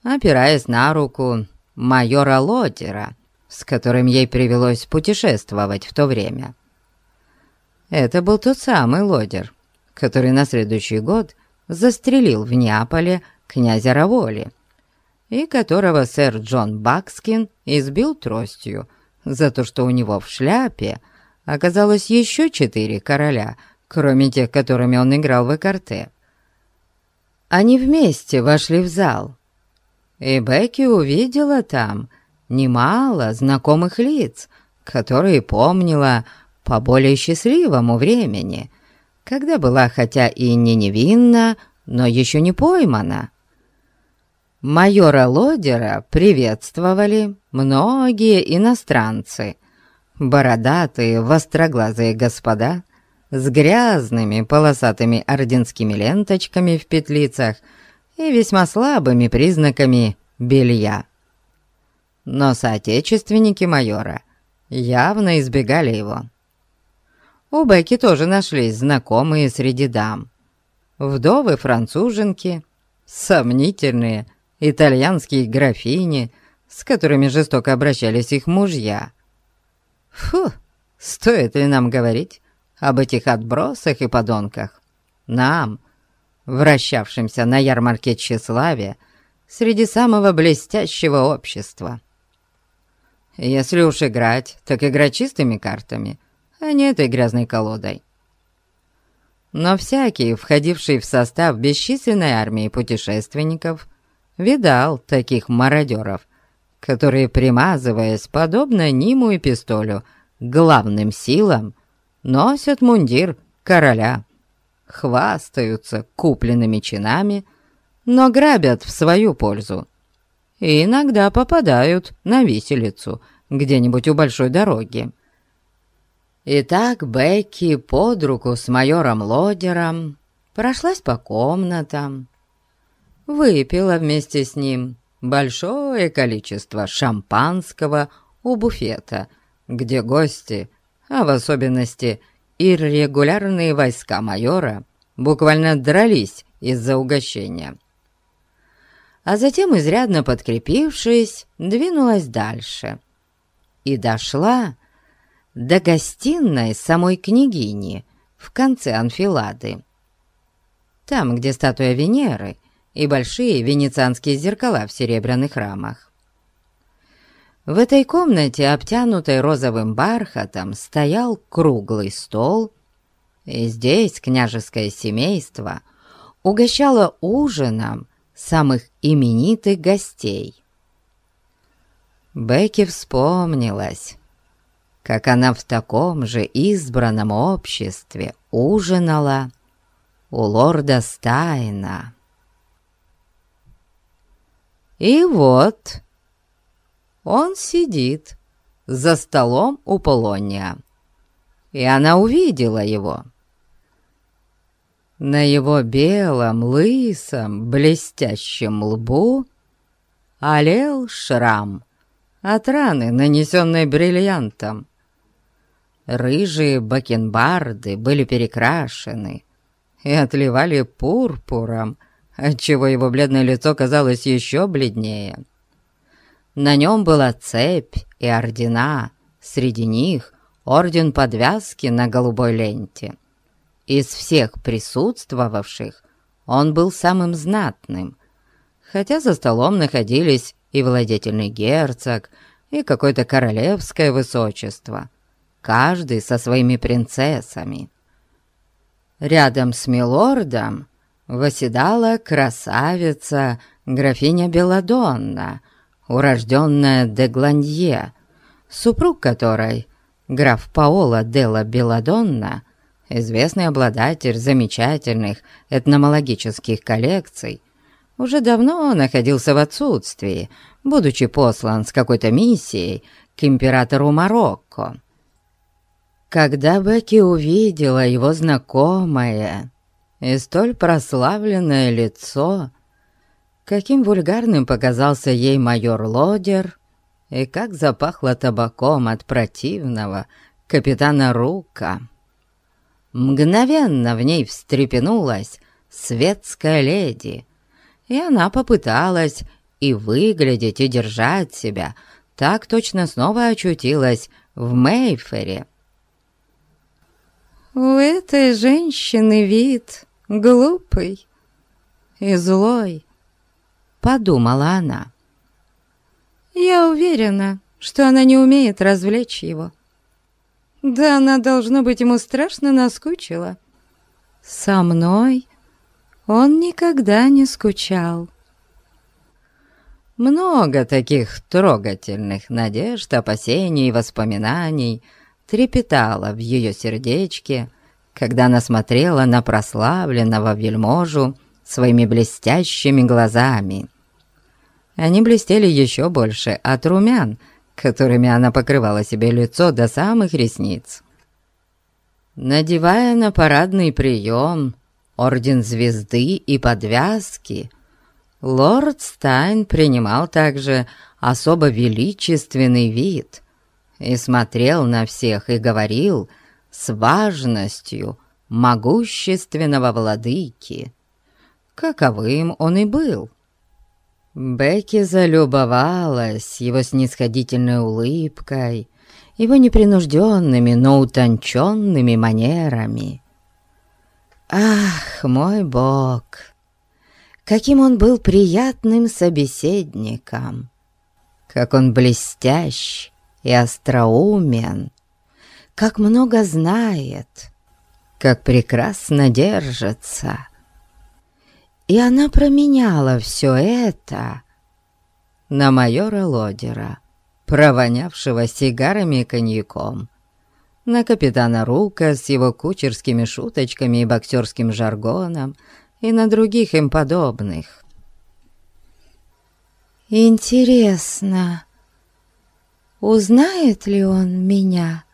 опираясь на руку майора Лотера, с которым ей привелось путешествовать в то время. Это был тот самый лодер, который на следующий год застрелил в Неаполе князя Раволи, и которого сэр Джон Бакскин избил тростью за то, что у него в шляпе оказалось еще четыре короля, кроме тех, которыми он играл в экарте. Они вместе вошли в зал, и Бекки увидела там немало знакомых лиц, которые помнила по более счастливому времени, когда была хотя и не невинна, но еще не поймана. Майора Лодера приветствовали многие иностранцы, бородатые востроглазые господа с грязными полосатыми орденскими ленточками в петлицах и весьма слабыми признаками белья. Но соотечественники майора явно избегали его. У Бекки тоже нашлись знакомые среди дам. Вдовы-француженки, сомнительные итальянские графини, с которыми жестоко обращались их мужья. Фу, стоит ли нам говорить об этих отбросах и подонках? Нам, вращавшимся на ярмарке тщеславия, среди самого блестящего общества. Если уж играть, так играть чистыми картами — а не этой грязной колодой. Но всякий, входивший в состав бесчисленной армии путешественников, видал таких мародеров, которые, примазываясь, подобно Ниму и Пистолю, главным силам, носят мундир короля, хвастаются купленными чинами, но грабят в свою пользу и иногда попадают на виселицу где-нибудь у большой дороги. Итак, Бекки под руку с майором Лодером прошлась по комнатам, выпила вместе с ним большое количество шампанского у буфета, где гости, а в особенности иррегулярные войска майора, буквально дрались из-за угощения. А затем, изрядно подкрепившись, двинулась дальше и дошла до гостиной самой княгини в конце анфилады. Там, где статуя Венеры и большие венецианские зеркала в серебряных рамах. В этой комнате, обтянутой розовым бархатом, стоял круглый стол, и здесь княжеское семейство угощало ужином самых именитых гостей. Бекки вспомнилась, как она в таком же избранном обществе ужинала у лорда Стайна. И вот он сидит за столом у Полония, и она увидела его. На его белом, лысом, блестящем лбу олел шрам от раны, нанесенной бриллиантом. Рыжие бакенбарды были перекрашены и отливали пурпуром, отчего его бледное лицо казалось еще бледнее. На нем была цепь и ордена, среди них орден подвязки на голубой ленте. Из всех присутствовавших он был самым знатным, хотя за столом находились и владетельный герцог, и какое-то королевское высочество — каждый со своими принцессами. Рядом с милордом восседала красавица графиня Беладонна, урожденная де Гланье, супруг которой, граф Паоло Делла Беладонна, известный обладатель замечательных этномологических коллекций, уже давно находился в отсутствии, будучи послан с какой-то миссией к императору Марокко. Когда Бекки увидела его знакомое и столь прославленное лицо, каким вульгарным показался ей майор Лодер, и как запахло табаком от противного капитана Рука. Мгновенно в ней встрепенулась светская леди, и она попыталась и выглядеть, и держать себя так точно снова очутилась в Мейфере. «У этой женщины вид глупый и злой», — подумала она. «Я уверена, что она не умеет развлечь его. Да она, должно быть, ему страшно наскучила. Со мной он никогда не скучал». Много таких трогательных надежд, опасений и воспоминаний трепетало в ее сердечке, когда она смотрела на прославленного вельможу своими блестящими глазами. Они блестели еще больше от румян, которыми она покрывала себе лицо до самых ресниц. Надевая на парадный прием орден звезды и подвязки, лорд Стайн принимал также особо величественный вид и смотрел на всех и говорил с важностью могущественного владыки, каковым он и был. Бекки залюбовалась его снисходительной улыбкой, его непринужденными, но утонченными манерами. «Ах, мой бог!» каким он был приятным собеседником, как он блестящ и остроумен, как много знает, как прекрасно держится. И она променяла все это на майора Лодера, провонявшего сигарами и коньяком, на капитана Рука с его кучерскими шуточками и боксерским жаргоном, и на других им подобных. «Интересно, узнает ли он меня?»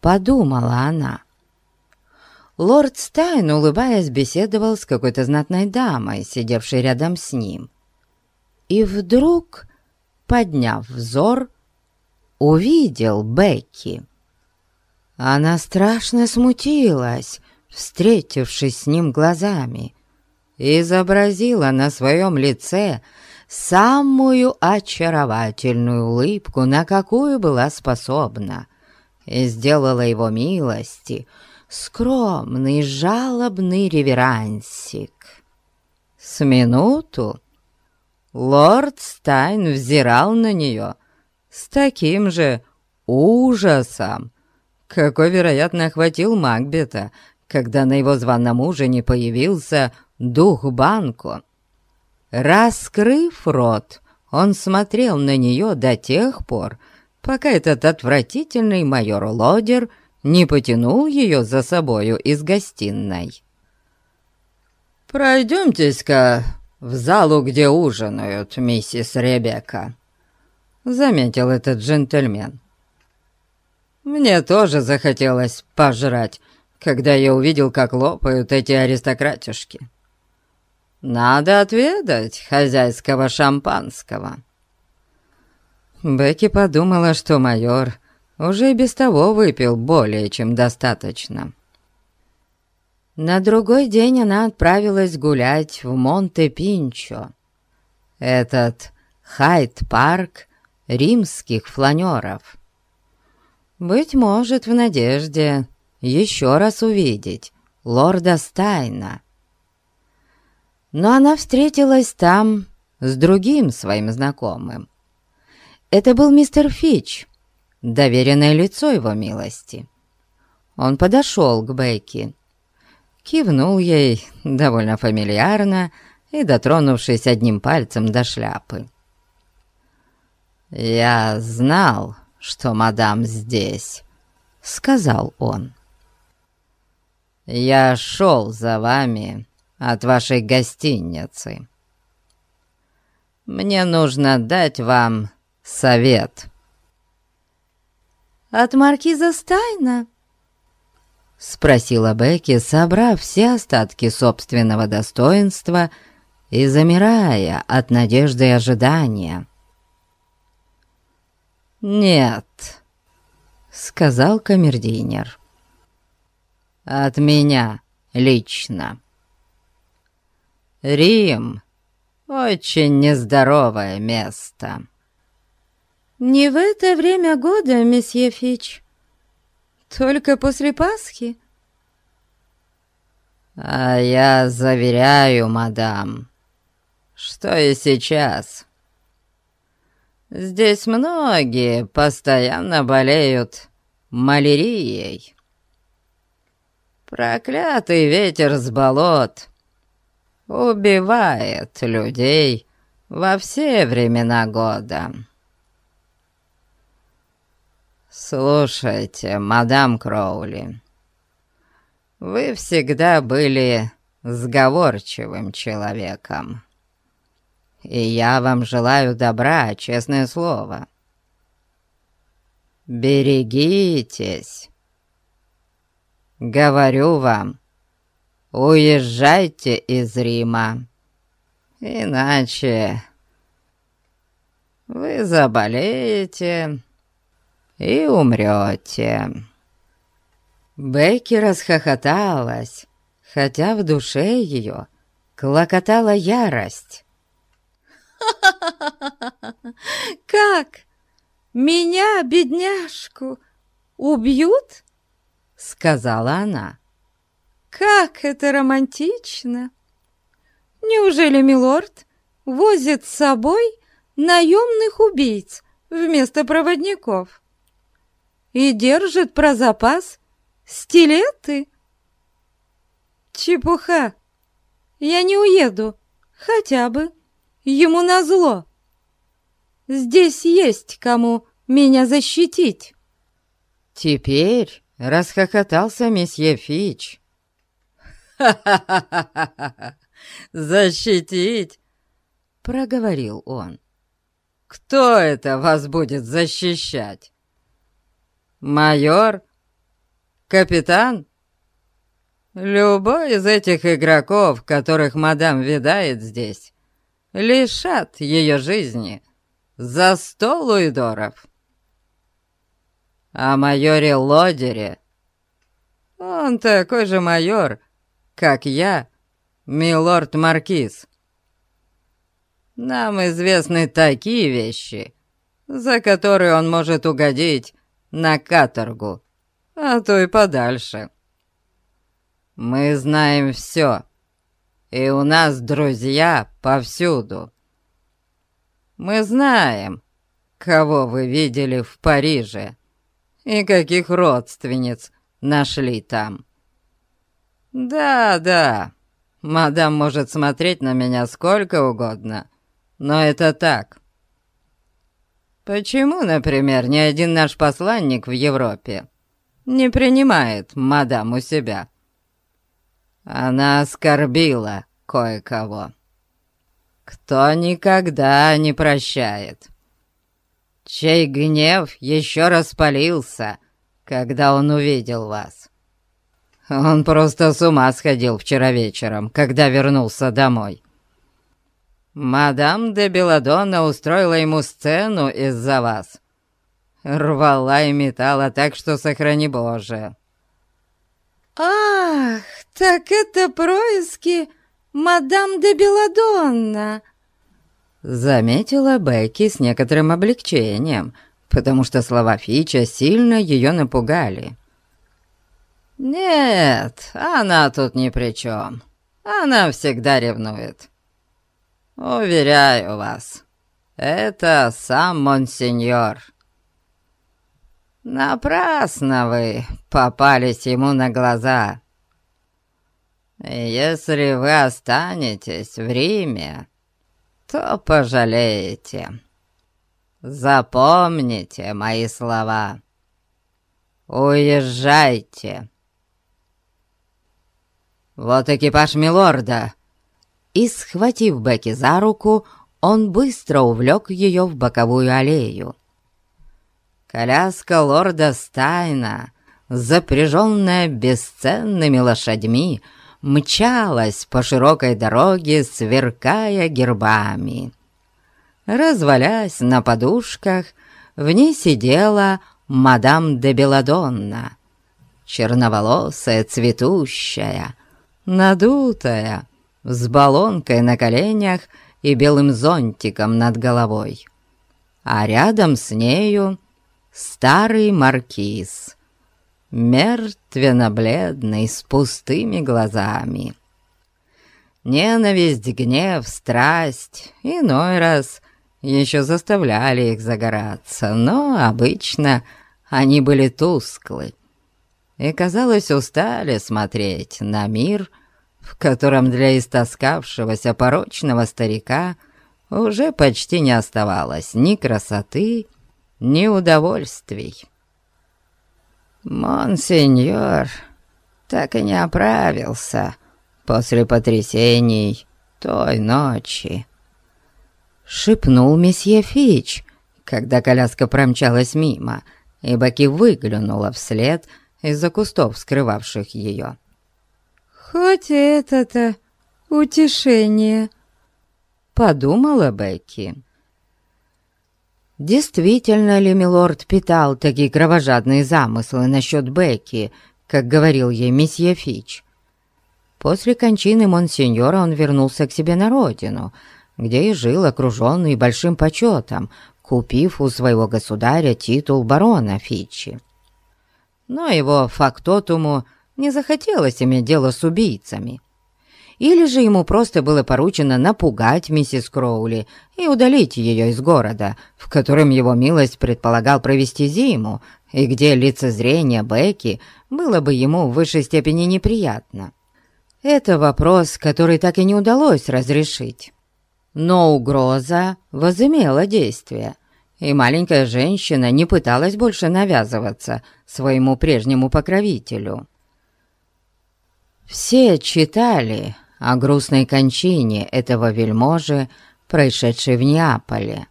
Подумала она. Лорд Стайн, улыбаясь, беседовал с какой-то знатной дамой, сидевшей рядом с ним. И вдруг, подняв взор, увидел Бекки. Она страшно смутилась, встретившись с ним глазами, изобразила на своем лице самую очаровательную улыбку, на какую была способна, и сделала его милости скромный жалобный реверансик. С минуту лорд Стайн взирал на нее с таким же ужасом, какой, вероятно, охватил Макбета, когда на его званом ужине появился дух Банку. Раскрыв рот, он смотрел на нее до тех пор, пока этот отвратительный майор Лодер не потянул ее за собою из гостиной. «Пройдемтесь-ка в залу, где ужинают, миссис Ребекка», — заметил этот джентльмен. «Мне тоже захотелось пожрать, когда я увидел, как лопают эти аристократишки. Надо отведать хозяйского шампанского». Бекки подумала, что майор уже и без того выпил более чем достаточно. На другой день она отправилась гулять в Монте-Пинчо. Этот Хайт-парк римских фланеров. Быть может, в надежде еще раз увидеть лорда Стайна. Но она встретилась там с другим своим знакомым. Это был мистер Фич, доверенное лицо его милости. Он подошел к Бекки, кивнул ей довольно фамильярно и дотронувшись одним пальцем до шляпы. «Я знал, что мадам здесь», — сказал он. Я шел за вами от вашей гостиницы. Мне нужно дать вам совет». «От маркиза Стайна?» — спросила Бекки, собрав все остатки собственного достоинства и замирая от надежды и ожидания. «Нет», — сказал камердинер. От меня лично. Рим — очень нездоровое место. «Не в это время года, месье Фич. Только после Пасхи». «А я заверяю, мадам, что и сейчас. Здесь многие постоянно болеют малярией. Проклятый ветер с болот убивает людей во все времена года. Слушайте, мадам Кроули, вы всегда были сговорчивым человеком. И я вам желаю добра, честное слово. Берегитесь. Говорю вам, уезжайте из Рима, иначе вы заболеете и умрете». Бекки расхохоталась, хотя в душе ее клокотала ярость. «Как? Меня, бедняжку, убьют?» — сказала она. «Как это романтично! Неужели милорд возит с собой наемных убийц вместо проводников и держит про запас стилеты?» «Чепуха! Я не уеду, хотя бы ему назло. Здесь есть кому меня защитить». Теперь расхохотался месье Фич. «Ха-ха-ха! Защитить!» — проговорил он. «Кто это вас будет защищать? Майор? Капитан?» Любой из этих игроков, которых мадам видает здесь, лишат ее жизни за сто луидоров. А майоре Лодере, он такой же майор, как я, милорд Маркиз. Нам известны такие вещи, за которые он может угодить на каторгу, а то и подальше. Мы знаем все, и у нас друзья повсюду. Мы знаем, кого вы видели в Париже и каких родственниц нашли там. Да-да, мадам может смотреть на меня сколько угодно, но это так. Почему, например, ни один наш посланник в Европе не принимает мадам у себя? Она оскорбила кое-кого. Кто никогда не прощает. Чей гнев еще распалился, когда он увидел вас. Он просто с ума сходил вчера вечером, когда вернулся домой. Мадам де Беладонна устроила ему сцену из-за вас. Рвала и метала так, что сохрани Боже. «Ах, так это происки мадам де Беладонна!» Заметила Бекки с некоторым облегчением, потому что слова Фича сильно ее напугали. «Нет, она тут ни при чем. Она всегда ревнует. Уверяю вас, это сам монсеньор. Напрасно вы попались ему на глаза. Если вы останетесь в Риме, то пожалеете. Запомните мои слова. Уезжайте. Вот экипаж Милорда. И, схватив Бекки за руку, он быстро увлек ее в боковую аллею. Коляска лорда Стайна, запряженная бесценными лошадьми, мчалась по широкой дороге, сверкая гербами. Развалясь на подушках, в ней сидела мадам де Беладонна, черноволосая, цветущая, надутая, с баллонкой на коленях и белым зонтиком над головой. а рядом с нею старый маркиз, мертвенно-бледный, с пустыми глазами. Ненависть, гнев, страсть иной раз еще заставляли их загораться, но обычно они были тусклы и, казалось, устали смотреть на мир, в котором для истоскавшегося порочного старика уже почти не оставалось ни красоты, ни удовольствий. «Монсеньор так и не оправился после потрясений той ночи», — шепнул месье Фич, когда коляска промчалась мимо, и Баки выглянула вслед из-за кустов, скрывавших ее. «Хоть это-то утешение», — подумала Бекки. Действительно ли милорд питал такие кровожадные замыслы насчет Бекки, как говорил ей месье Фич? После кончины монсеньора он вернулся к себе на родину, где и жил окруженный большим почетом, купив у своего государя титул барона Фичи но его фактотуму не захотелось иметь дело с убийцами. Или же ему просто было поручено напугать миссис Кроули и удалить ее из города, в котором его милость предполагал провести зиму, и где лицезрение Бекки было бы ему в высшей степени неприятно. Это вопрос, который так и не удалось разрешить. Но угроза возымела действие, и маленькая женщина не пыталась больше навязываться своему прежнему покровителю. Все читали о грустной кончине этого вельможи, происшедшей в Неаполе.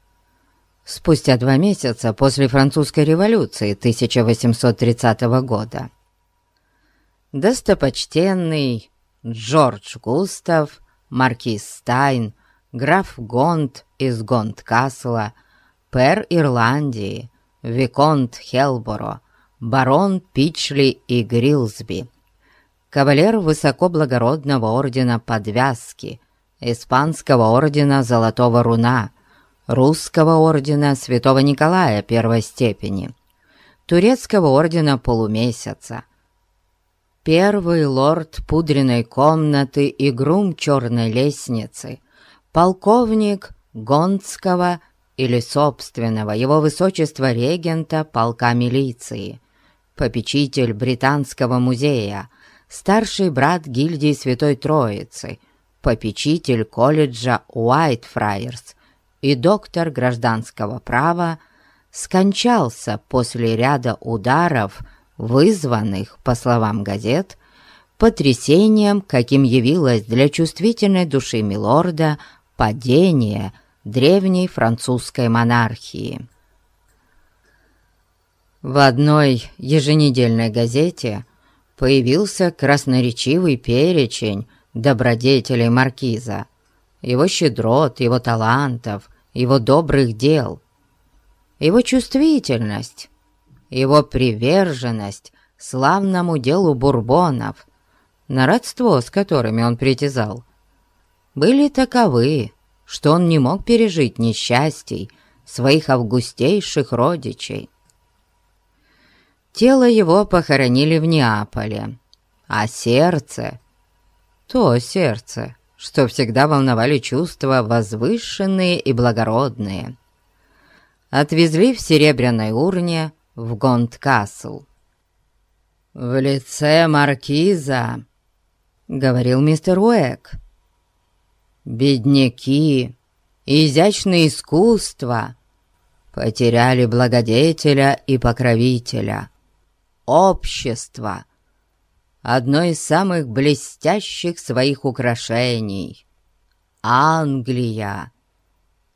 Спустя два месяца после французской революции 1830 года. Достопочтенный Джордж Густав, маркиз Стайн, граф Гонт из Гонт-Касла – пэр Ирландии, Виконт Хелборо, барон Пичли и Грилсби, кавалер высокоблагородного ордена Подвязки, испанского ордена Золотого Руна, русского ордена Святого Николая первой степени, турецкого ордена Полумесяца, первый лорд пудренной комнаты и грум черной лестницы, полковник Гонского или собственного его высочества регента полка милиции, попечитель Британского музея, старший брат гильдии Святой Троицы, попечитель колледжа Уайтфрайерс и доктор гражданского права скончался после ряда ударов, вызванных, по словам газет, потрясением, каким явилось для чувствительной души милорда падение древней французской монархии. В одной еженедельной газете появился красноречивый перечень добродетелей маркиза, его щедрот, его талантов, его добрых дел, его чувствительность, его приверженность славному делу бурбонов, на родство с которыми он притязал, были таковы, что он не мог пережить несчастий своих августейших родичей. Тело его похоронили в Неаполе, а сердце, то сердце, что всегда волновали чувства возвышенные и благородные, отвезли в серебряной урне в Гонд-Касл. «В лице маркиза», — говорил мистер Уэк, бедняки, изящные искусства потеряли благодетеля и покровителя, общество, одно из самых блестящих своих украшений, Англия,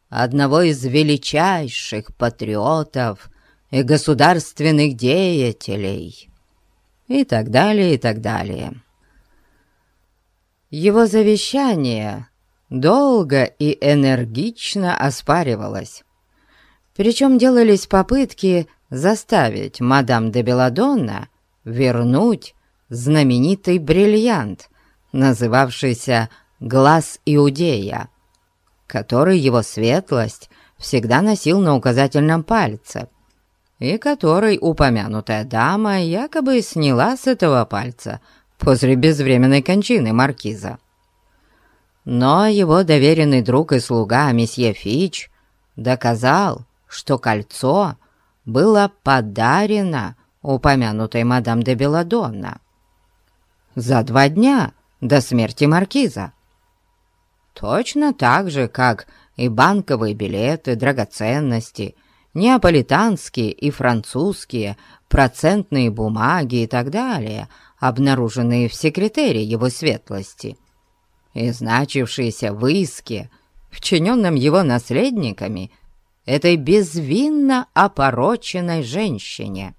одного из величайших патриотов и государственных деятелей, и так далее, и так далее. Его завещание долго и энергично оспаривалось. Причем делались попытки заставить мадам де Беладонна вернуть знаменитый бриллиант, называвшийся «Глаз Иудея», который его светлость всегда носил на указательном пальце, и который упомянутая дама якобы сняла с этого пальца после безвременной кончины маркиза. Но его доверенный друг и слуга месье Фич доказал, что кольцо было подарено упомянутой мадам де Беладонна за два дня до смерти маркиза. Точно так же, как и банковые билеты, драгоценности, неаполитанские и французские, процентные бумаги и так далее, обнаруженные в секретаре его светлости, и значившиеся в иске, вчиненном его наследниками, этой безвинно опороченной женщине.